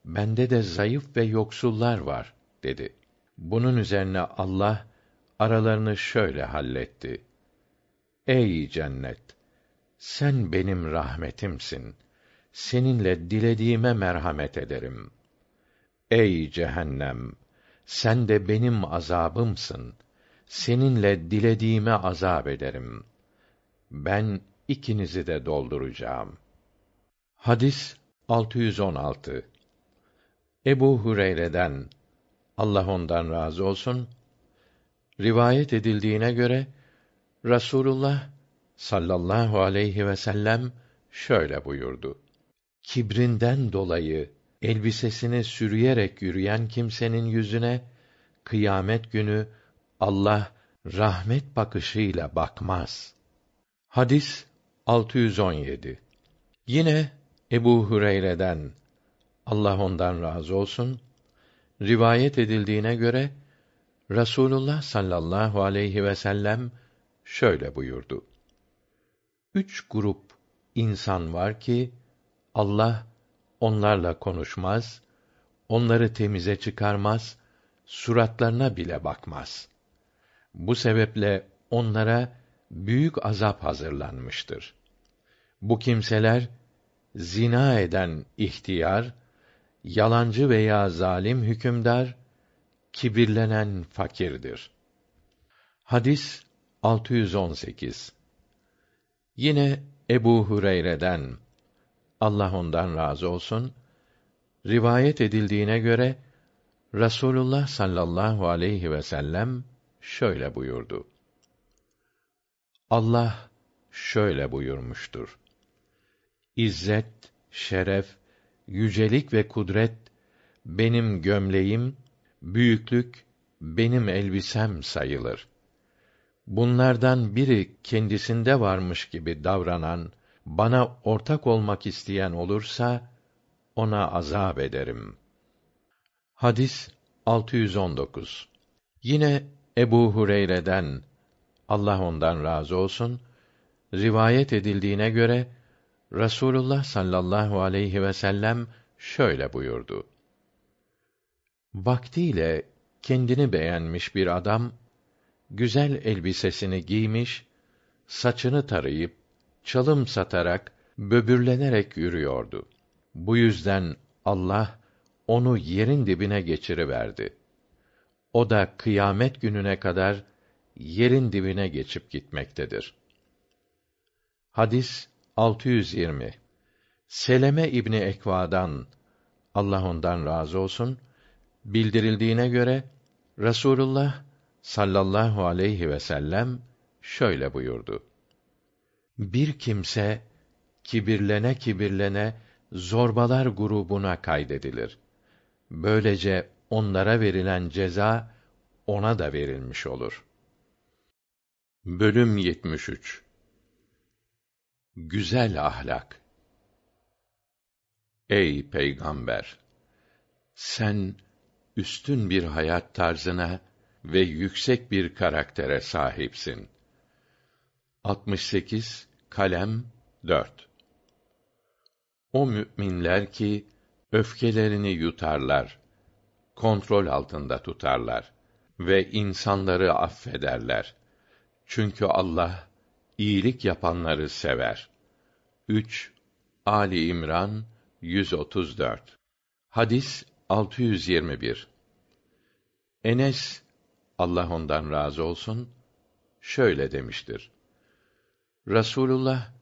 bende de zayıf ve yoksullar var dedi. Bunun üzerine Allah aralarını şöyle halletti. Ey cennet! Sen benim rahmetimsin. Seninle dilediğime merhamet ederim. Ey cehennem! Sen de benim azabımsın. Seninle dilediğime azap ederim. Ben ikinizi de dolduracağım. Hadis 616 Ebu Hureyre'den Allah ondan razı olsun rivayet edildiğine göre Rasulullah sallallahu aleyhi ve sellem şöyle buyurdu. Kibrinden dolayı elbisesini sürüyerek yürüyen kimsenin yüzüne kıyamet günü Allah rahmet bakışıyla bakmaz. Hadis 617. Yine Ebu Hureyre'den Allah ondan razı olsun rivayet edildiğine göre Rasulullah sallallahu aleyhi ve sellem şöyle buyurdu. Üç grup insan var ki Allah onlarla konuşmaz, onları temize çıkarmaz, suratlarına bile bakmaz. Bu sebeple onlara büyük azap hazırlanmıştır. Bu kimseler zina eden ihtiyar, yalancı veya zalim hükümdar, kibirlenen fakirdir. Hadis 618. Yine Ebu Hureyre'den Allah ondan razı olsun rivayet edildiğine göre Rasulullah sallallahu aleyhi ve sellem şöyle buyurdu. Allah şöyle buyurmuştur. İzzet, şeref, yücelik ve kudret benim gömleğim, büyüklük benim elbisem sayılır. Bunlardan biri kendisinde varmış gibi davranan, bana ortak olmak isteyen olursa ona azap ederim. Hadis 619. Yine Ebu Hureyre'den Allah ondan razı olsun rivayet edildiğine göre Rasulullah sallallahu aleyhi ve sellem şöyle buyurdu. Vaktiyle kendini beğenmiş bir adam güzel elbisesini giymiş, saçını tarayıp çalım satarak böbürlenerek yürüyordu. Bu yüzden Allah onu yerin dibine geçiriverdi. O da kıyamet gününe kadar yerin dibine geçip gitmektedir. Hadis 620 Seleme İbni Ekva'dan Allah ondan razı olsun bildirildiğine göre Rasulullah sallallahu aleyhi ve sellem şöyle buyurdu. Bir kimse kibirlene kibirlene zorbalar grubuna kaydedilir. Böylece onlara verilen ceza ona da verilmiş olur. Bölüm 73 Güzel ahlak Ey peygamber sen üstün bir hayat tarzına ve yüksek bir karaktere sahipsin. 68 Kalem 4 O müminler ki öfkelerini yutarlar, kontrol altında tutarlar ve insanları affederler. Çünkü Allah iyilik yapanları sever. 3 Ali İmran 134 Hadis 621 Enes Allah ondan razı olsun şöyle demiştir. Rasulullah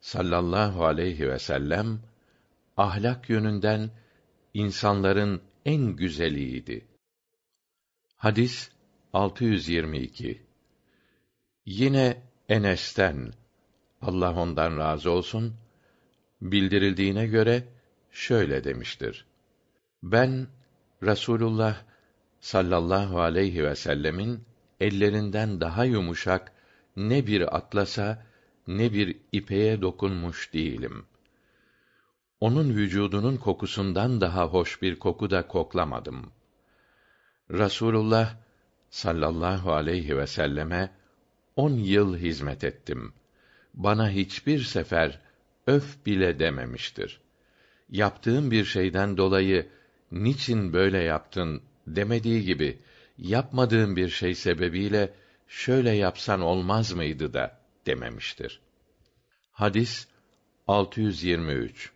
sallallahu aleyhi ve sellem ahlak yönünden insanların en güzeliydi. Hadis 622 Yine Enes'ten Allah ondan razı olsun bildirildiğine göre şöyle demiştir. Ben Rasulullah sallallahu aleyhi ve sellemin ellerinden daha yumuşak ne bir atlasa ne bir ipeğe dokunmuş değilim. Onun vücudunun kokusundan daha hoş bir koku da koklamadım. Rasulullah sallallahu aleyhi ve selleme on yıl hizmet ettim. Bana hiçbir sefer öf bile dememiştir. Yaptığım bir şeyden dolayı niçin böyle yaptın demediği gibi yapmadığım bir şey sebebiyle şöyle yapsan olmaz mıydı da dememiştir. Hadis 623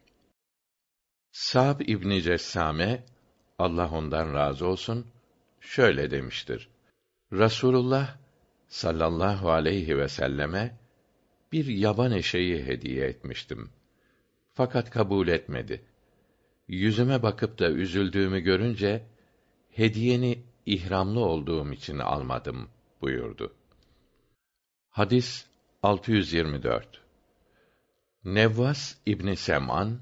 Sa'b İbn Cessame Allah ondan razı olsun şöyle demiştir. Rasulullah sallallahu aleyhi ve selleme bir yaban eşeği hediye etmiştim. Fakat kabul etmedi. Yüzüme bakıp da üzüldüğümü görünce hediyeni ihramlı olduğum için almadım buyurdu. Hadis 624 Nevvas İbni Sem'an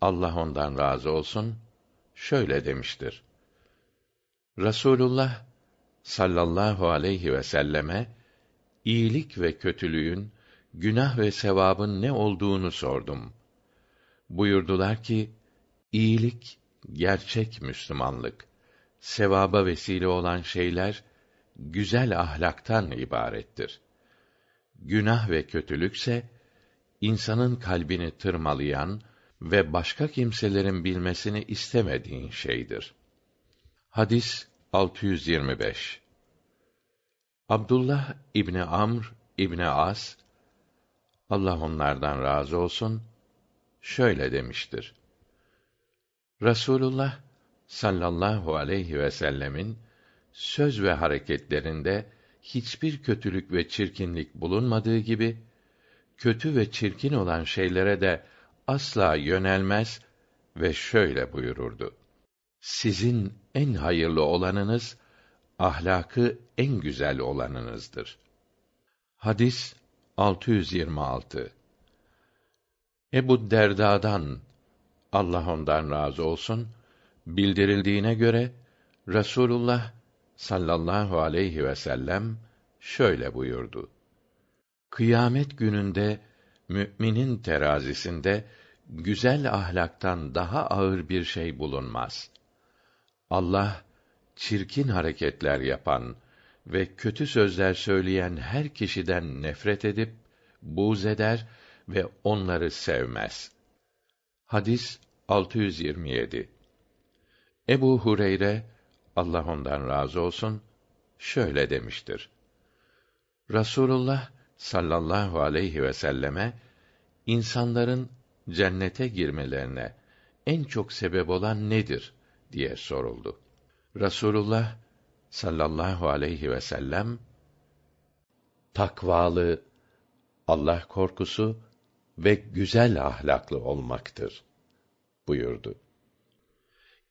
Allah ondan razı olsun şöyle demiştir. Rasulullah sallallahu aleyhi ve selleme iyilik ve kötülüğün, günah ve sevabın ne olduğunu sordum. Buyurdular ki, iyilik gerçek Müslümanlık. Sevaba vesile olan şeyler güzel ahlaktan ibarettir. Günah ve kötülükse insanın kalbini tırmalayan ve başka kimselerin bilmesini istemediğin şeydir. Hadis 625 Abdullah İbni Amr İbni As Allah onlardan razı olsun şöyle demiştir. Rasulullah sallallahu aleyhi ve sellemin söz ve hareketlerinde hiçbir kötülük ve çirkinlik bulunmadığı gibi kötü ve çirkin olan şeylere de asla yönelmez ve şöyle buyururdu. Sizin en hayırlı olanınız ahlakı en güzel olanınızdır. Hadis 626 Ebu Derda'dan Allah ondan razı olsun bildirildiğine göre Rasulullah sallallahu aleyhi ve sellem şöyle buyurdu. Kıyamet gününde müminin terazisinde güzel ahlaktan daha ağır bir şey bulunmaz. Allah çirkin hareketler yapan ve kötü sözler söyleyen her kişiden nefret edip buğz eder ve onları sevmez. Hadis 627. Ebu Hureyre Allah ondan razı olsun şöyle demiştir. Rasulullah sallallahu aleyhi ve selleme insanların cennete girmelerine en çok sebep olan nedir diye soruldu. Rasulullah sallallahu aleyhi ve sellem takvalı, Allah korkusu ve güzel ahlaklı olmaktır buyurdu.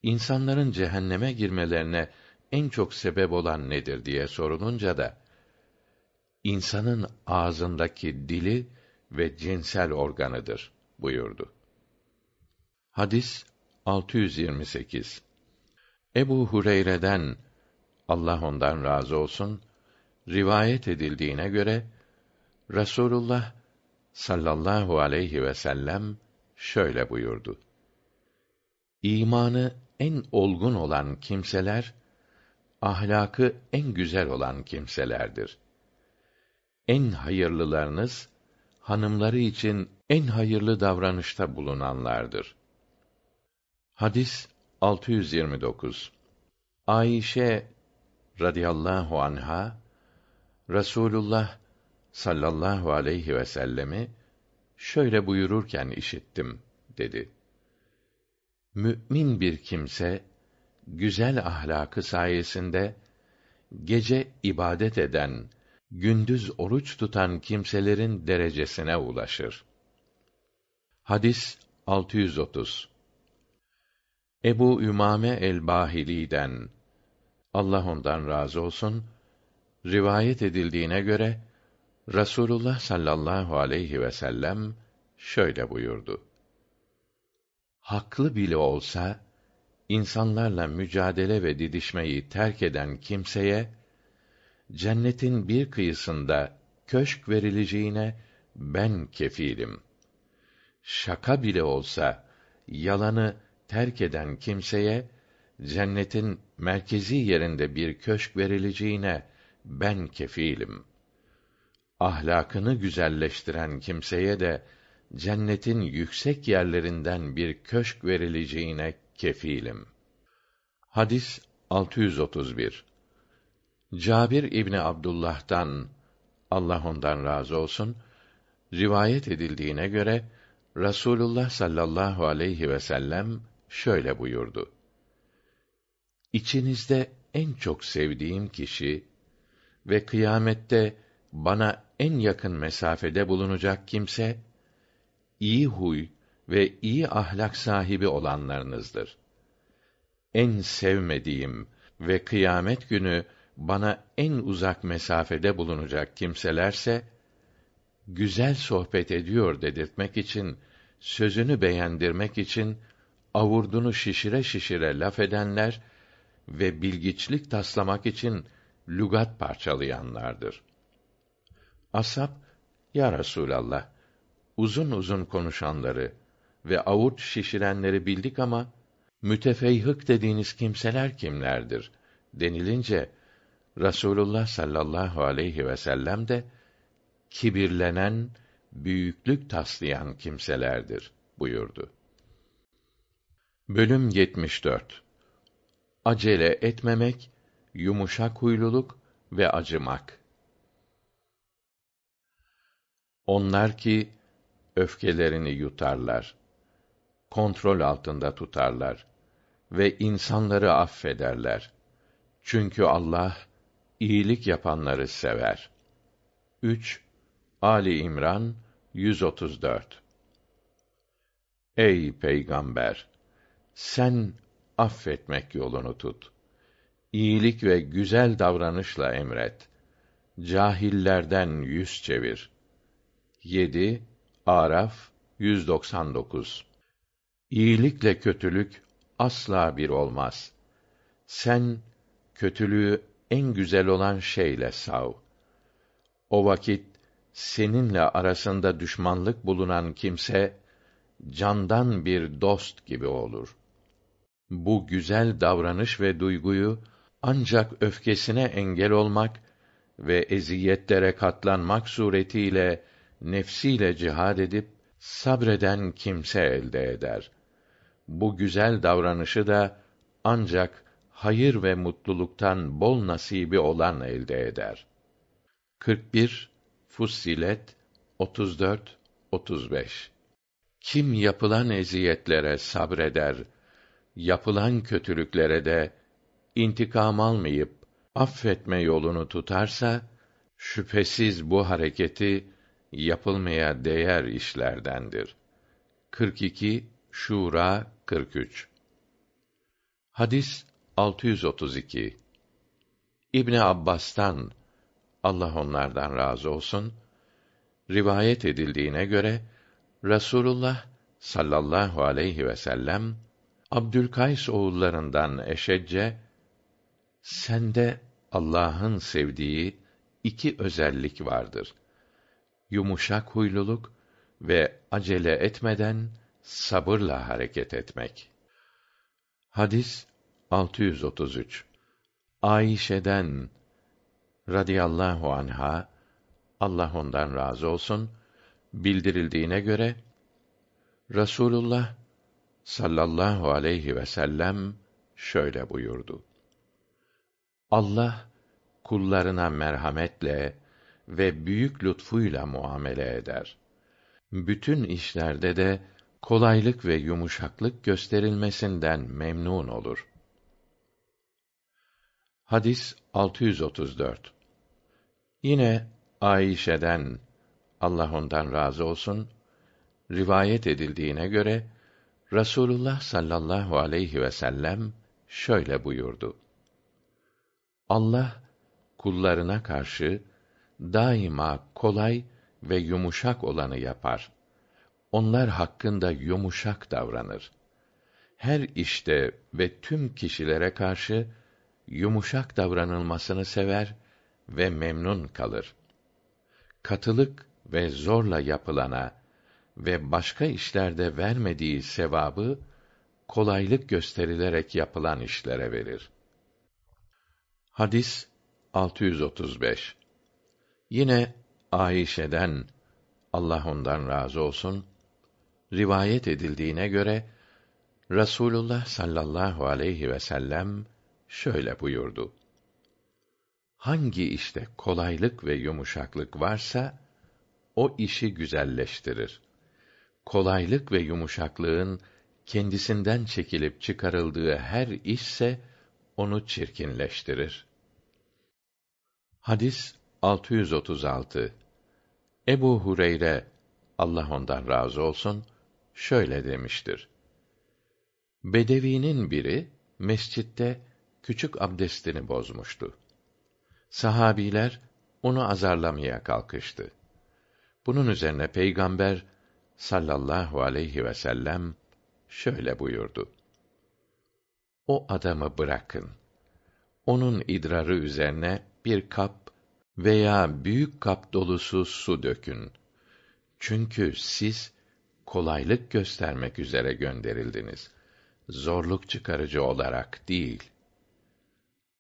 İnsanların cehenneme girmelerine en çok sebep olan nedir diye sorulunca da insanın ağzındaki dili ve cinsel organıdır buyurdu. Hadis 628 Ebu Hureyre'den Allah ondan razı olsun rivayet edildiğine göre Rasulullah sallallahu aleyhi ve sellem şöyle buyurdu. İmanı en olgun olan kimseler ahlakı en güzel olan kimselerdir. En hayırlılarınız hanımları için en hayırlı davranışta bulunanlardır. Hadis 629 Ayşe radıyallahu anha Rasulullah sallallahu aleyhi ve sellemi şöyle buyururken işittim dedi. Mü'min bir kimse güzel ahlakı sayesinde gece ibadet eden, gündüz oruç tutan kimselerin derecesine ulaşır. Hadis 630 Ebu Ümame el-Bahili'den Allah ondan razı olsun rivayet edildiğine göre Rasulullah sallallahu aleyhi ve sellem şöyle buyurdu. Haklı bile olsa insanlarla mücadele ve didişmeyi terk eden kimseye cennetin bir kıyısında köşk verileceğine ben kefilim. Şaka bile olsa yalanı terk eden kimseye cennetin merkezi yerinde bir köşk verileceğine ben kefilim. ahlakını güzelleştiren kimseye de cennetin yüksek yerlerinden bir köşk verileceğine kefilim. Hadis 631. Cabir İbni Abdullah'tan Allah ondan razı olsun rivayet edildiğine göre Rasulullah sallallahu aleyhi ve sellem şöyle buyurdu. İçinizde en çok sevdiğim kişi ve kıyamette bana en yakın mesafede bulunacak kimse iyi huy ve iyi ahlak sahibi olanlarınızdır. En sevmediğim ve kıyamet günü bana en uzak mesafede bulunacak kimselerse güzel sohbet ediyor dedirtmek için sözünü beğendirmek için avurdunu şişire şişire laf edenler ve bilgiçlik taslamak için lügat parçalayanlardır. Asap, ya Resûlallah, uzun uzun konuşanları ve avuç şişirenleri bildik ama mütefeyhık dediğiniz kimseler kimlerdir denilince Rasulullah sallallahu aleyhi ve sellem de kibirlenen, büyüklük taslayan kimselerdir buyurdu. Bölüm 74 Acele etmemek, yumuşak huyluluk ve acımak. Onlar ki öfkelerini yutarlar, kontrol altında tutarlar ve insanları affederler. Çünkü Allah iyilik yapanları sever. 3 Ali İmran 134 Ey peygamber sen affetmek yolunu tut. İyilik ve güzel davranışla emret. Cahillerden yüz çevir. 7 Araf 199 İyilikle kötülük asla bir olmaz. Sen kötülüğü en güzel olan şeyle sav. O vakit seninle arasında düşmanlık bulunan kimse candan bir dost gibi olur. Bu güzel davranış ve duyguyu ancak öfkesine engel olmak ve eziyetlere katlanmak suretiyle nefsiyle cihad edip sabreden kimse elde eder. Bu güzel davranışı da ancak hayır ve mutluluktan bol nasibi olan elde eder. 41 Fussilet 34 35 Kim yapılan eziyetlere sabreder, yapılan kötülüklere de intikam almayıp affetme yolunu tutarsa şüphesiz bu hareketi yapılmaya değer işlerdendir. 42 Şura 43 Hadis 632 İbni Abbas'tan Allah onlardan razı olsun rivayet edildiğine göre Rasulullah sallallahu aleyhi ve sellem Abdülkays oğullarından Eşecce sende Allah'ın sevdiği iki özellik vardır. Yumuşak huyluluk ve acele etmeden sabırla hareket etmek. Hadis 633 Ayşe'den radıyallahu anha Allah ondan razı olsun bildirildiğine göre Rasulullah sallallahu aleyhi ve sellem şöyle buyurdu. Allah kullarına merhametle ve büyük lütfuyla muamele eder. Bütün işlerde de kolaylık ve yumuşaklık gösterilmesinden memnun olur. Hadis 634 Yine Ayşe'den Allah ondan razı olsun rivayet edildiğine göre Rasulullah sallallahu aleyhi ve sellem şöyle buyurdu. Allah kullarına karşı daima kolay ve yumuşak olanı yapar. Onlar hakkında yumuşak davranır. Her işte ve tüm kişilere karşı yumuşak davranılmasını sever ve memnun kalır. Katılık ve zorla yapılana ve başka işlerde vermediği sevabı kolaylık gösterilerek yapılan işlere verir. Hadis 635. Yine Ayşe'den Allah ondan razı olsun rivayet edildiğine göre Rasulullah sallallahu aleyhi ve sellem şöyle buyurdu. Hangi işte kolaylık ve yumuşaklık varsa o işi güzelleştirir. Kolaylık ve yumuşaklığın kendisinden çekilip çıkarıldığı her işse onu çirkinleştirir. Hadis 636 Ebu Hureyre Allah ondan razı olsun şöyle demiştir. Bedevinin biri mescitte küçük abdestini bozmuştu. Sahabiler onu azarlamaya kalkıştı. Bunun üzerine Peygamber sallallahu aleyhi ve sellem şöyle buyurdu. O adamı bırakın. Onun idrarı üzerine bir kap veya büyük kap dolusu su dökün. Çünkü siz kolaylık göstermek üzere gönderildiniz. Zorluk çıkarıcı olarak değil.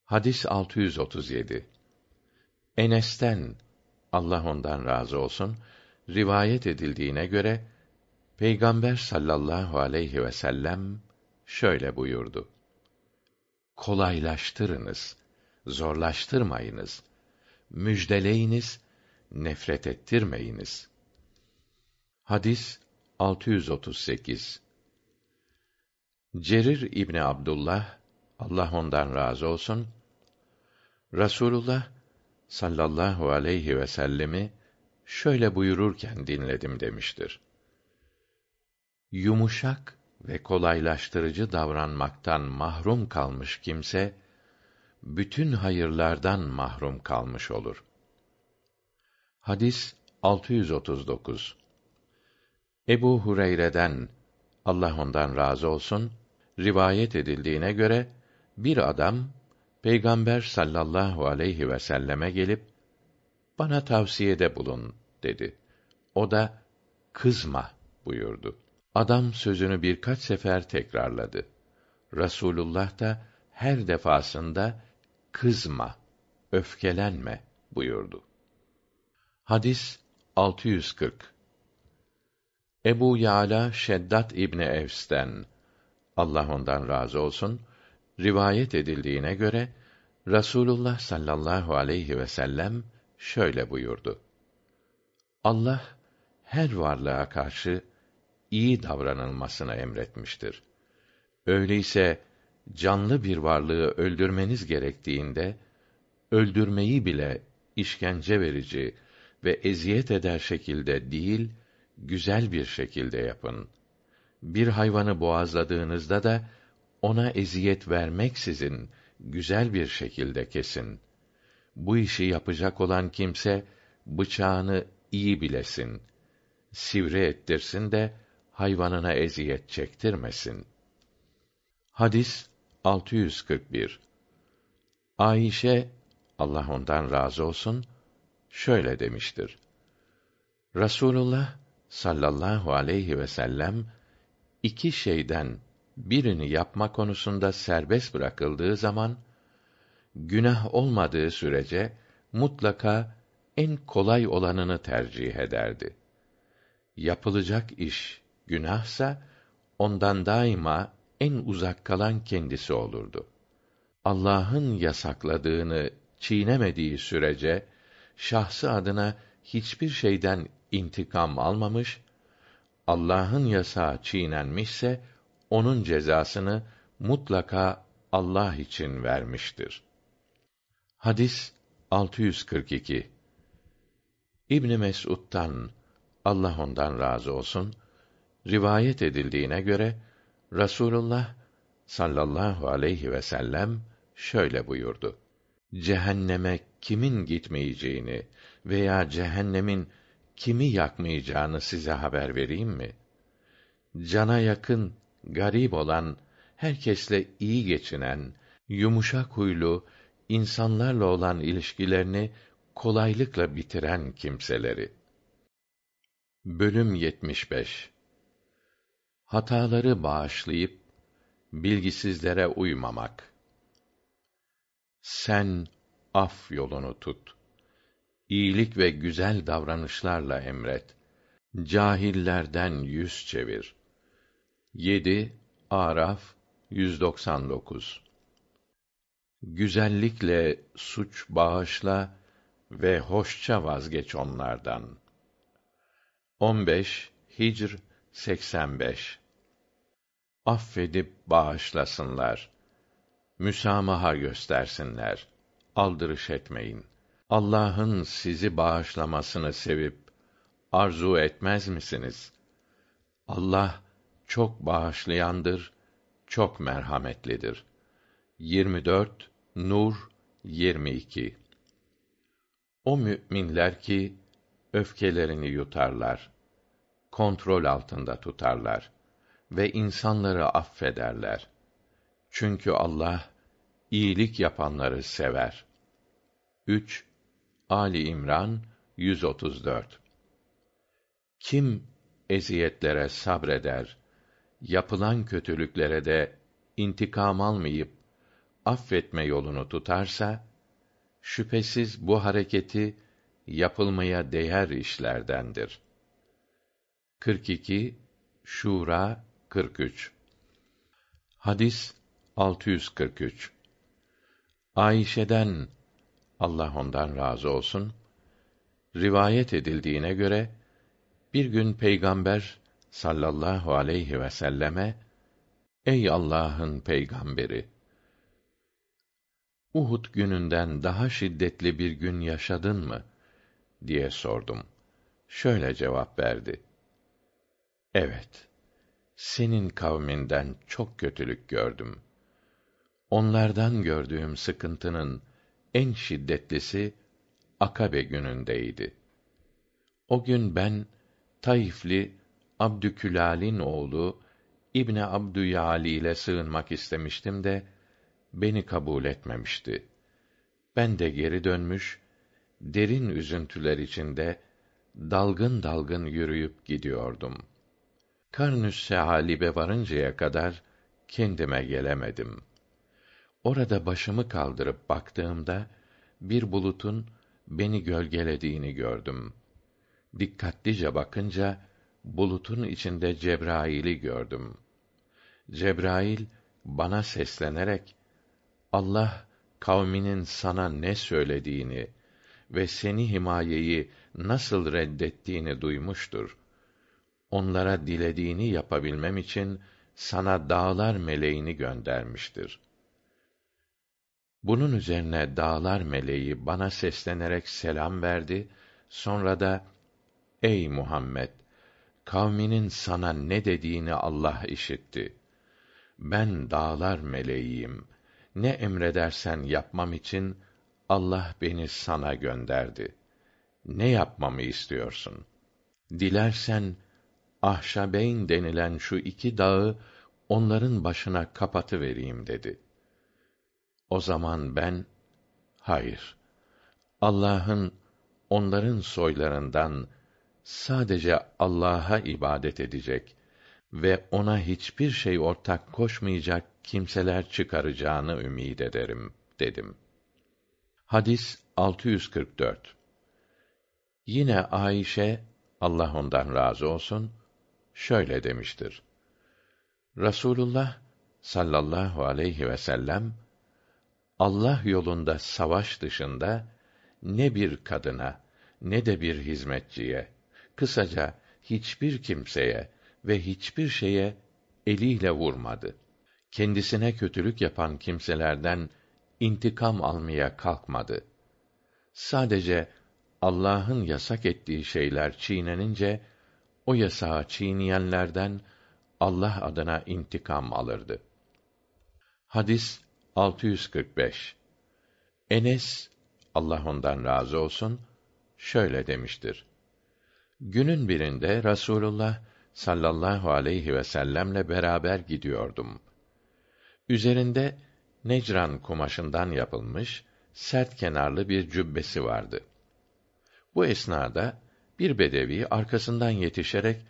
Hadis 637. Enes'ten Allah ondan razı olsun rivayet edildiğine göre Peygamber sallallahu aleyhi ve sellem şöyle buyurdu. Kolaylaştırınız, zorlaştırmayınız. Müjdeleyiniz, nefret ettirmeyiniz. Hadis 638 Cerir İbni Abdullah Allah ondan razı olsun Rasulullah sallallahu aleyhi ve sellemi şöyle buyururken dinledim demiştir. Yumuşak ve kolaylaştırıcı davranmaktan mahrum kalmış kimse bütün hayırlardan mahrum kalmış olur. Hadis 639 Ebu Hureyre'den Allah ondan razı olsun rivayet edildiğine göre bir adam Peygamber sallallahu aleyhi ve selleme gelip bana tavsiyede bulun dedi. O da kızma buyurdu. Adam sözünü birkaç sefer tekrarladı. Rasulullah da her defasında kızma, öfkelenme buyurdu. Hadis 640 Ebu Yala Şeddat İbni Evs'ten Allah ondan razı olsun rivayet edildiğine göre Rasulullah sallallahu aleyhi ve sellem şöyle buyurdu. Allah her varlığa karşı iyi davranılmasını emretmiştir. Öyleyse canlı bir varlığı öldürmeniz gerektiğinde öldürmeyi bile işkence verici ve eziyet eder şekilde değil, güzel bir şekilde yapın. Bir hayvanı boğazladığınızda da ona eziyet vermeksizin güzel bir şekilde kesin. Bu işi yapacak olan kimse bıçağını iyi bilesin. Sivri ettirsin de hayvanına eziyet çektirmesin. Hadis 641 Ayşe Allah ondan razı olsun şöyle demiştir. Rasulullah sallallahu aleyhi ve sellem iki şeyden birini yapma konusunda serbest bırakıldığı zaman günah olmadığı sürece mutlaka en kolay olanını tercih ederdi. Yapılacak iş günahsa ondan daima en uzak kalan kendisi olurdu. Allah'ın yasakladığını çiğnemediği sürece şahsı adına hiçbir şeyden intikam almamış, Allah'ın yasağı çiğnenmişse onun cezasını mutlaka Allah için vermiştir. Hadis 642 İbn Mes'ud'dan Allah ondan razı olsun rivayet edildiğine göre Rasulullah sallallahu aleyhi ve sellem şöyle buyurdu. Cehenneme kimin gitmeyeceğini veya cehennemin kimi yakmayacağını size haber vereyim mi? Cana yakın, garip olan, herkesle iyi geçinen, yumuşak huylu, insanlarla olan ilişkilerini kolaylıkla bitiren kimseleri. Bölüm 75 Hataları bağışlayıp bilgisizlere uymamak. Sen af yolunu tut. iyilik ve güzel davranışlarla emret. Cahillerden yüz çevir. 7 Araf 199 Güzellikle suç bağışla ve hoşça vazgeç onlardan. 15 Hicr 85 Affedip bağışlasınlar. Müsamaha göstersinler. Aldırış etmeyin. Allah'ın sizi bağışlamasını sevip arzu etmez misiniz? Allah çok bağışlayandır, çok merhametlidir. 24 Nur 22 O müminler ki öfkelerini yutarlar, kontrol altında tutarlar ve insanları affederler. Çünkü Allah iyilik yapanları sever. 3 Ali İmran 134 Kim eziyetlere sabreder, yapılan kötülüklere de intikam almayıp affetme yolunu tutarsa şüphesiz bu hareketi yapılmaya değer işlerdendir. 42 Şura 43 Hadis 643 Ayşe'den Allah ondan razı olsun rivayet edildiğine göre bir gün peygamber sallallahu aleyhi ve selleme Ey Allah'ın peygamberi Uhud gününden daha şiddetli bir gün yaşadın mı diye sordum. Şöyle cevap verdi. Evet. Senin kavminden çok kötülük gördüm. Onlardan gördüğüm sıkıntının en şiddetlisi Akabe günündeydi. O gün ben Taifli Abdükülal'in oğlu İbne Abdüyali ile sığınmak istemiştim de beni kabul etmemişti. Ben de geri dönmüş, derin üzüntüler içinde dalgın dalgın yürüyüp gidiyordum. Karnüs Sehalib'e varıncaya kadar kendime gelemedim. Orada başımı kaldırıp baktığımda bir bulutun beni gölgelediğini gördüm. Dikkatlice bakınca bulutun içinde Cebrail'i gördüm. Cebrail bana seslenerek Allah kavminin sana ne söylediğini ve seni himayeyi nasıl reddettiğini duymuştur. Onlara dilediğini yapabilmem için sana dağlar meleğini göndermiştir. Bunun üzerine dağlar meleği bana seslenerek selam verdi. Sonra da Ey Muhammed kavminin sana ne dediğini Allah işitti. Ben dağlar meleğiyim. Ne emredersen yapmam için Allah beni sana gönderdi. Ne yapmamı istiyorsun? Dilersen Ahşabeyn denilen şu iki dağı onların başına kapatı vereyim dedi. O zaman ben hayır. Allah'ın onların soylarından sadece Allah'a ibadet edecek ve ona hiçbir şey ortak koşmayacak kimseler çıkaracağını ümid ederim dedim. Hadis 644. Yine Ayşe Allah ondan razı olsun şöyle demiştir. Rasulullah sallallahu aleyhi ve sellem Allah yolunda savaş dışında ne bir kadına ne de bir hizmetçiye kısaca hiçbir kimseye ve hiçbir şeye eliyle vurmadı. Kendisine kötülük yapan kimselerden intikam almaya kalkmadı. Sadece Allah'ın yasak ettiği şeyler çiğnenince o yasağı çiğneyenlerden Allah adına intikam alırdı. Hadis 645 Enes Allah ondan razı olsun şöyle demiştir. Günün birinde Rasulullah sallallahu aleyhi ve sellemle beraber gidiyordum. Üzerinde Necran kumaşından yapılmış sert kenarlı bir cübbesi vardı. Bu esnada bir bedevi arkasından yetişerek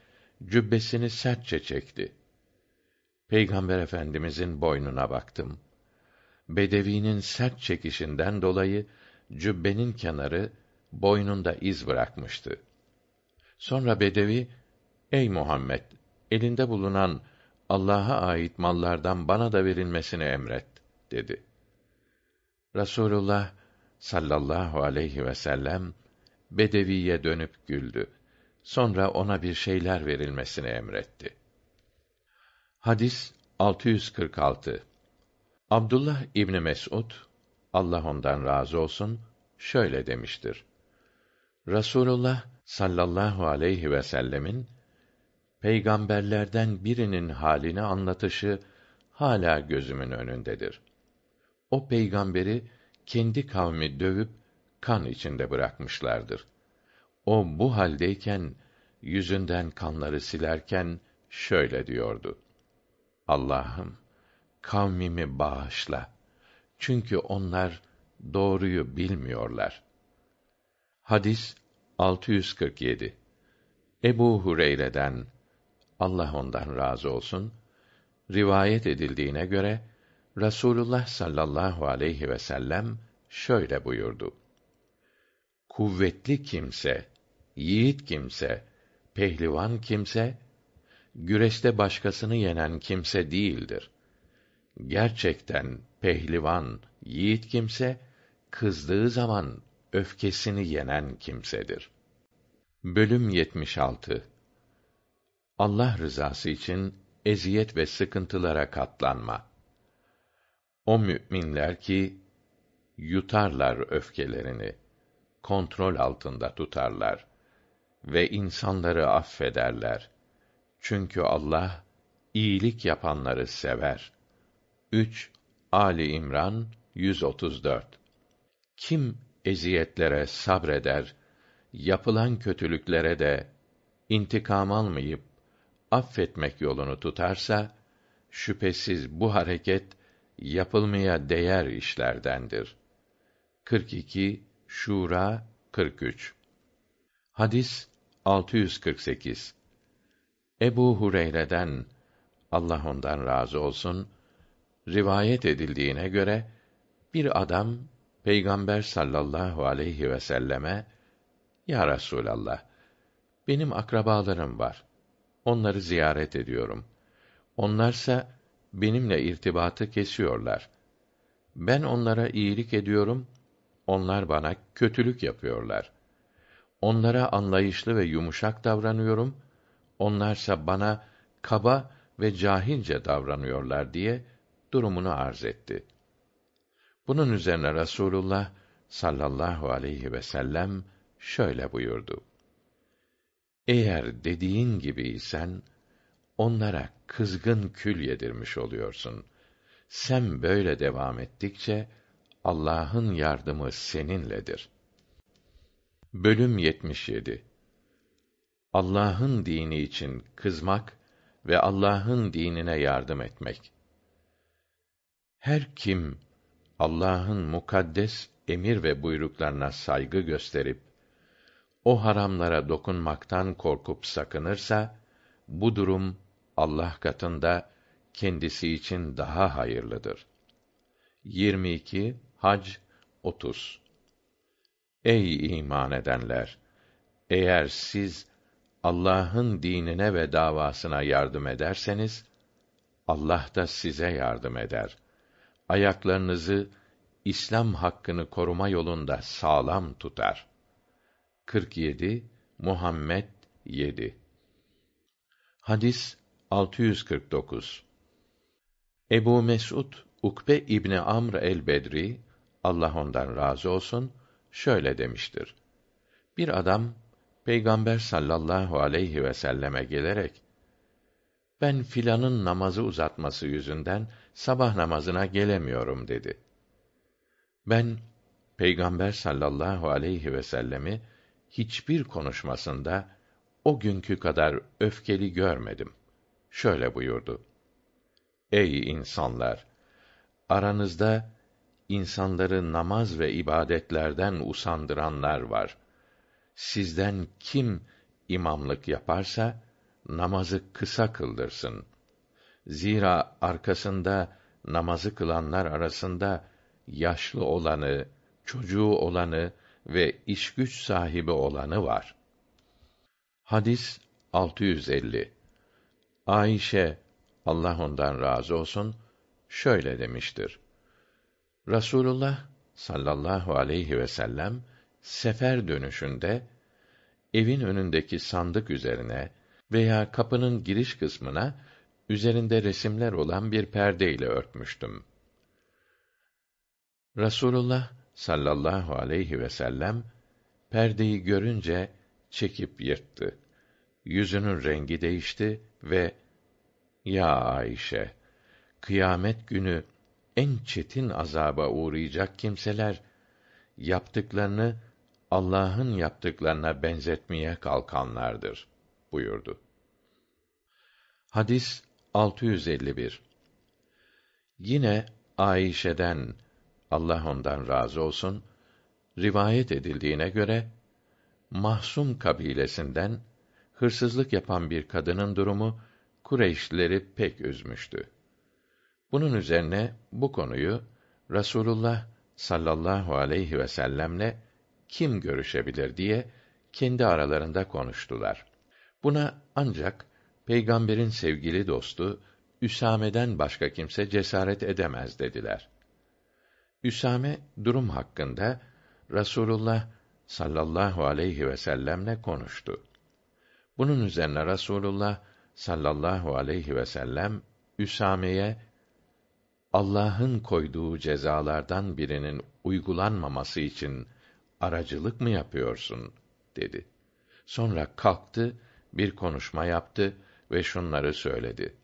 cübbesini sertçe çekti. Peygamber Efendimizin boynuna baktım. Bedevinin sert çekişinden dolayı cübbenin kenarı boynunda iz bırakmıştı. Sonra Bedevi, ey Muhammed, elinde bulunan Allah'a ait mallardan bana da verilmesini emret, dedi. Rasulullah sallallahu aleyhi ve sellem Bedeviye dönüp güldü. Sonra ona bir şeyler verilmesini emretti. Hadis 646. Abdullah İbni Mes'ud Allah ondan razı olsun şöyle demiştir. Rasulullah sallallahu aleyhi ve sellemin peygamberlerden birinin halini anlatışı hala gözümün önündedir. O peygamberi kendi kavmi dövüp kan içinde bırakmışlardır. O bu haldeyken yüzünden kanları silerken şöyle diyordu: Allah'ım kavmimi bağışla. Çünkü onlar doğruyu bilmiyorlar. Hadis 647. Ebu Hureyre'den Allah ondan razı olsun rivayet edildiğine göre Rasulullah sallallahu aleyhi ve sellem şöyle buyurdu. Kuvvetli kimse, yiğit kimse, pehlivan kimse, güreşte başkasını yenen kimse değildir. Gerçekten pehlivan, yiğit kimse, kızdığı zaman öfkesini yenen kimsedir. Bölüm 76 Allah rızası için eziyet ve sıkıntılara katlanma. O müminler ki yutarlar öfkelerini, kontrol altında tutarlar ve insanları affederler. Çünkü Allah iyilik yapanları sever. 3 Ali İmran 134 Kim eziyetlere sabreder, yapılan kötülüklere de intikam almayıp affetmek yolunu tutarsa şüphesiz bu hareket yapılmaya değer işlerdendir. 42 Şura 43 Hadis 648 Ebu Hureyre'den Allah ondan razı olsun rivayet edildiğine göre bir adam Peygamber sallallahu aleyhi ve selleme Ya Resulallah benim akrabalarım var. Onları ziyaret ediyorum. Onlarsa benimle irtibatı kesiyorlar. Ben onlara iyilik ediyorum, onlar bana kötülük yapıyorlar. Onlara anlayışlı ve yumuşak davranıyorum, onlarsa bana kaba ve cahilce davranıyorlar diye durumunu arz etti. Bunun üzerine Rasulullah sallallahu aleyhi ve sellem şöyle buyurdu: Eğer dediğin gibiysen onlara kızgın kül yedirmiş oluyorsun. Sen böyle devam ettikçe Allah'ın yardımı seninledir. Bölüm 77 Allah'ın dini için kızmak ve Allah'ın dinine yardım etmek. Her kim Allah'ın mukaddes emir ve buyruklarına saygı gösterip o haramlara dokunmaktan korkup sakınırsa bu durum Allah katında kendisi için daha hayırlıdır. 22 Hac 30 Ey iman edenler! Eğer siz Allah'ın dinine ve davasına yardım ederseniz, Allah da size yardım eder. Ayaklarınızı İslam hakkını koruma yolunda sağlam tutar. 47 Muhammed 7 Hadis 649 Ebu Mes'ud Ukbe İbni Amr el-Bedri Allah ondan razı olsun şöyle demiştir. Bir adam Peygamber sallallahu aleyhi ve selleme gelerek ben filanın namazı uzatması yüzünden sabah namazına gelemiyorum dedi. Ben Peygamber sallallahu aleyhi ve sellemi hiçbir konuşmasında o günkü kadar öfkeli görmedim. Şöyle buyurdu: Ey insanlar! Aranızda insanları namaz ve ibadetlerden usandıranlar var. Sizden kim imamlık yaparsa namazı kısa kıldırsın. Zira arkasında namazı kılanlar arasında yaşlı olanı, çocuğu olanı ve iş güç sahibi olanı var. Hadis 650. Ayşe Allah ondan razı olsun şöyle demiştir. Rasulullah sallallahu aleyhi ve sellem sefer dönüşünde evin önündeki sandık üzerine veya kapının giriş kısmına üzerinde resimler olan bir perde ile örtmüştüm. Rasulullah sallallahu aleyhi ve sellem perdeyi görünce çekip yırttı. Yüzünün rengi değişti ve ya Ayşe kıyamet günü en çetin azaba uğrayacak kimseler yaptıklarını Allah'ın yaptıklarına benzetmeye kalkanlardır buyurdu. Hadis 651 Yine Ayşe'den Allah ondan razı olsun rivayet edildiğine göre Mahsum kabilesinden hırsızlık yapan bir kadının durumu Kureyşlileri pek üzmüştü. Bunun üzerine bu konuyu Rasulullah sallallahu aleyhi ve sellemle kim görüşebilir diye kendi aralarında konuştular. Buna ancak peygamberin sevgili dostu Üsame'den başka kimse cesaret edemez dediler. Üsame durum hakkında Rasulullah sallallahu aleyhi ve sellemle konuştu. Bunun üzerine Rasulullah sallallahu aleyhi ve sellem Üsame'ye Allah'ın koyduğu cezalardan birinin uygulanmaması için aracılık mı yapıyorsun dedi. Sonra kalktı, bir konuşma yaptı ve şunları söyledi.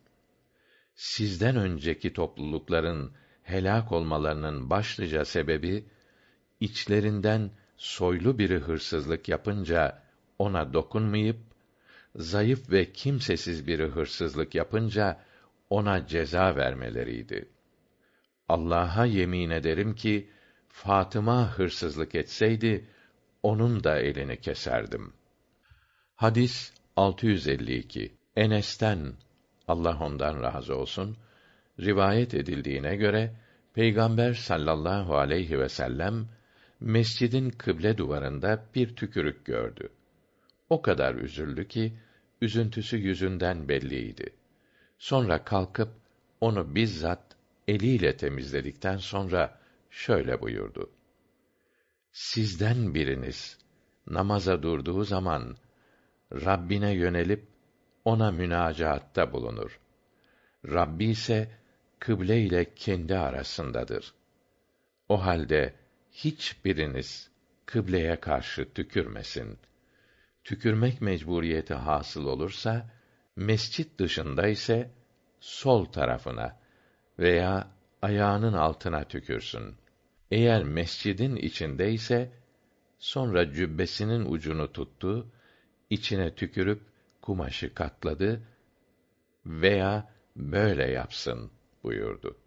Sizden önceki toplulukların helak olmalarının başlıca sebebi içlerinden soylu biri hırsızlık yapınca ona dokunmayıp zayıf ve kimsesiz biri hırsızlık yapınca ona ceza vermeleriydi. Allah'a yemin ederim ki Fatıma hırsızlık etseydi onun da elini keserdim. Hadis 652. Enes'ten Allah ondan razı olsun rivayet edildiğine göre Peygamber sallallahu aleyhi ve sellem mescidin kıble duvarında bir tükürük gördü. O kadar üzüldü ki üzüntüsü yüzünden belliydi. Sonra kalkıp onu bizzat eliyle temizledikten sonra şöyle buyurdu. Sizden biriniz namaza durduğu zaman Rabbine yönelip ona münacaatta bulunur. Rabbi ise kıble ile kendi arasındadır. O halde hiçbiriniz kıbleye karşı tükürmesin. Tükürmek mecburiyeti hasıl olursa mescit dışında ise sol tarafına veya ayağının altına tükürsün. Eğer mescidin içinde ise sonra cübbesinin ucunu tuttu, içine tükürüp kumaşı katladı veya böyle yapsın buyurdu.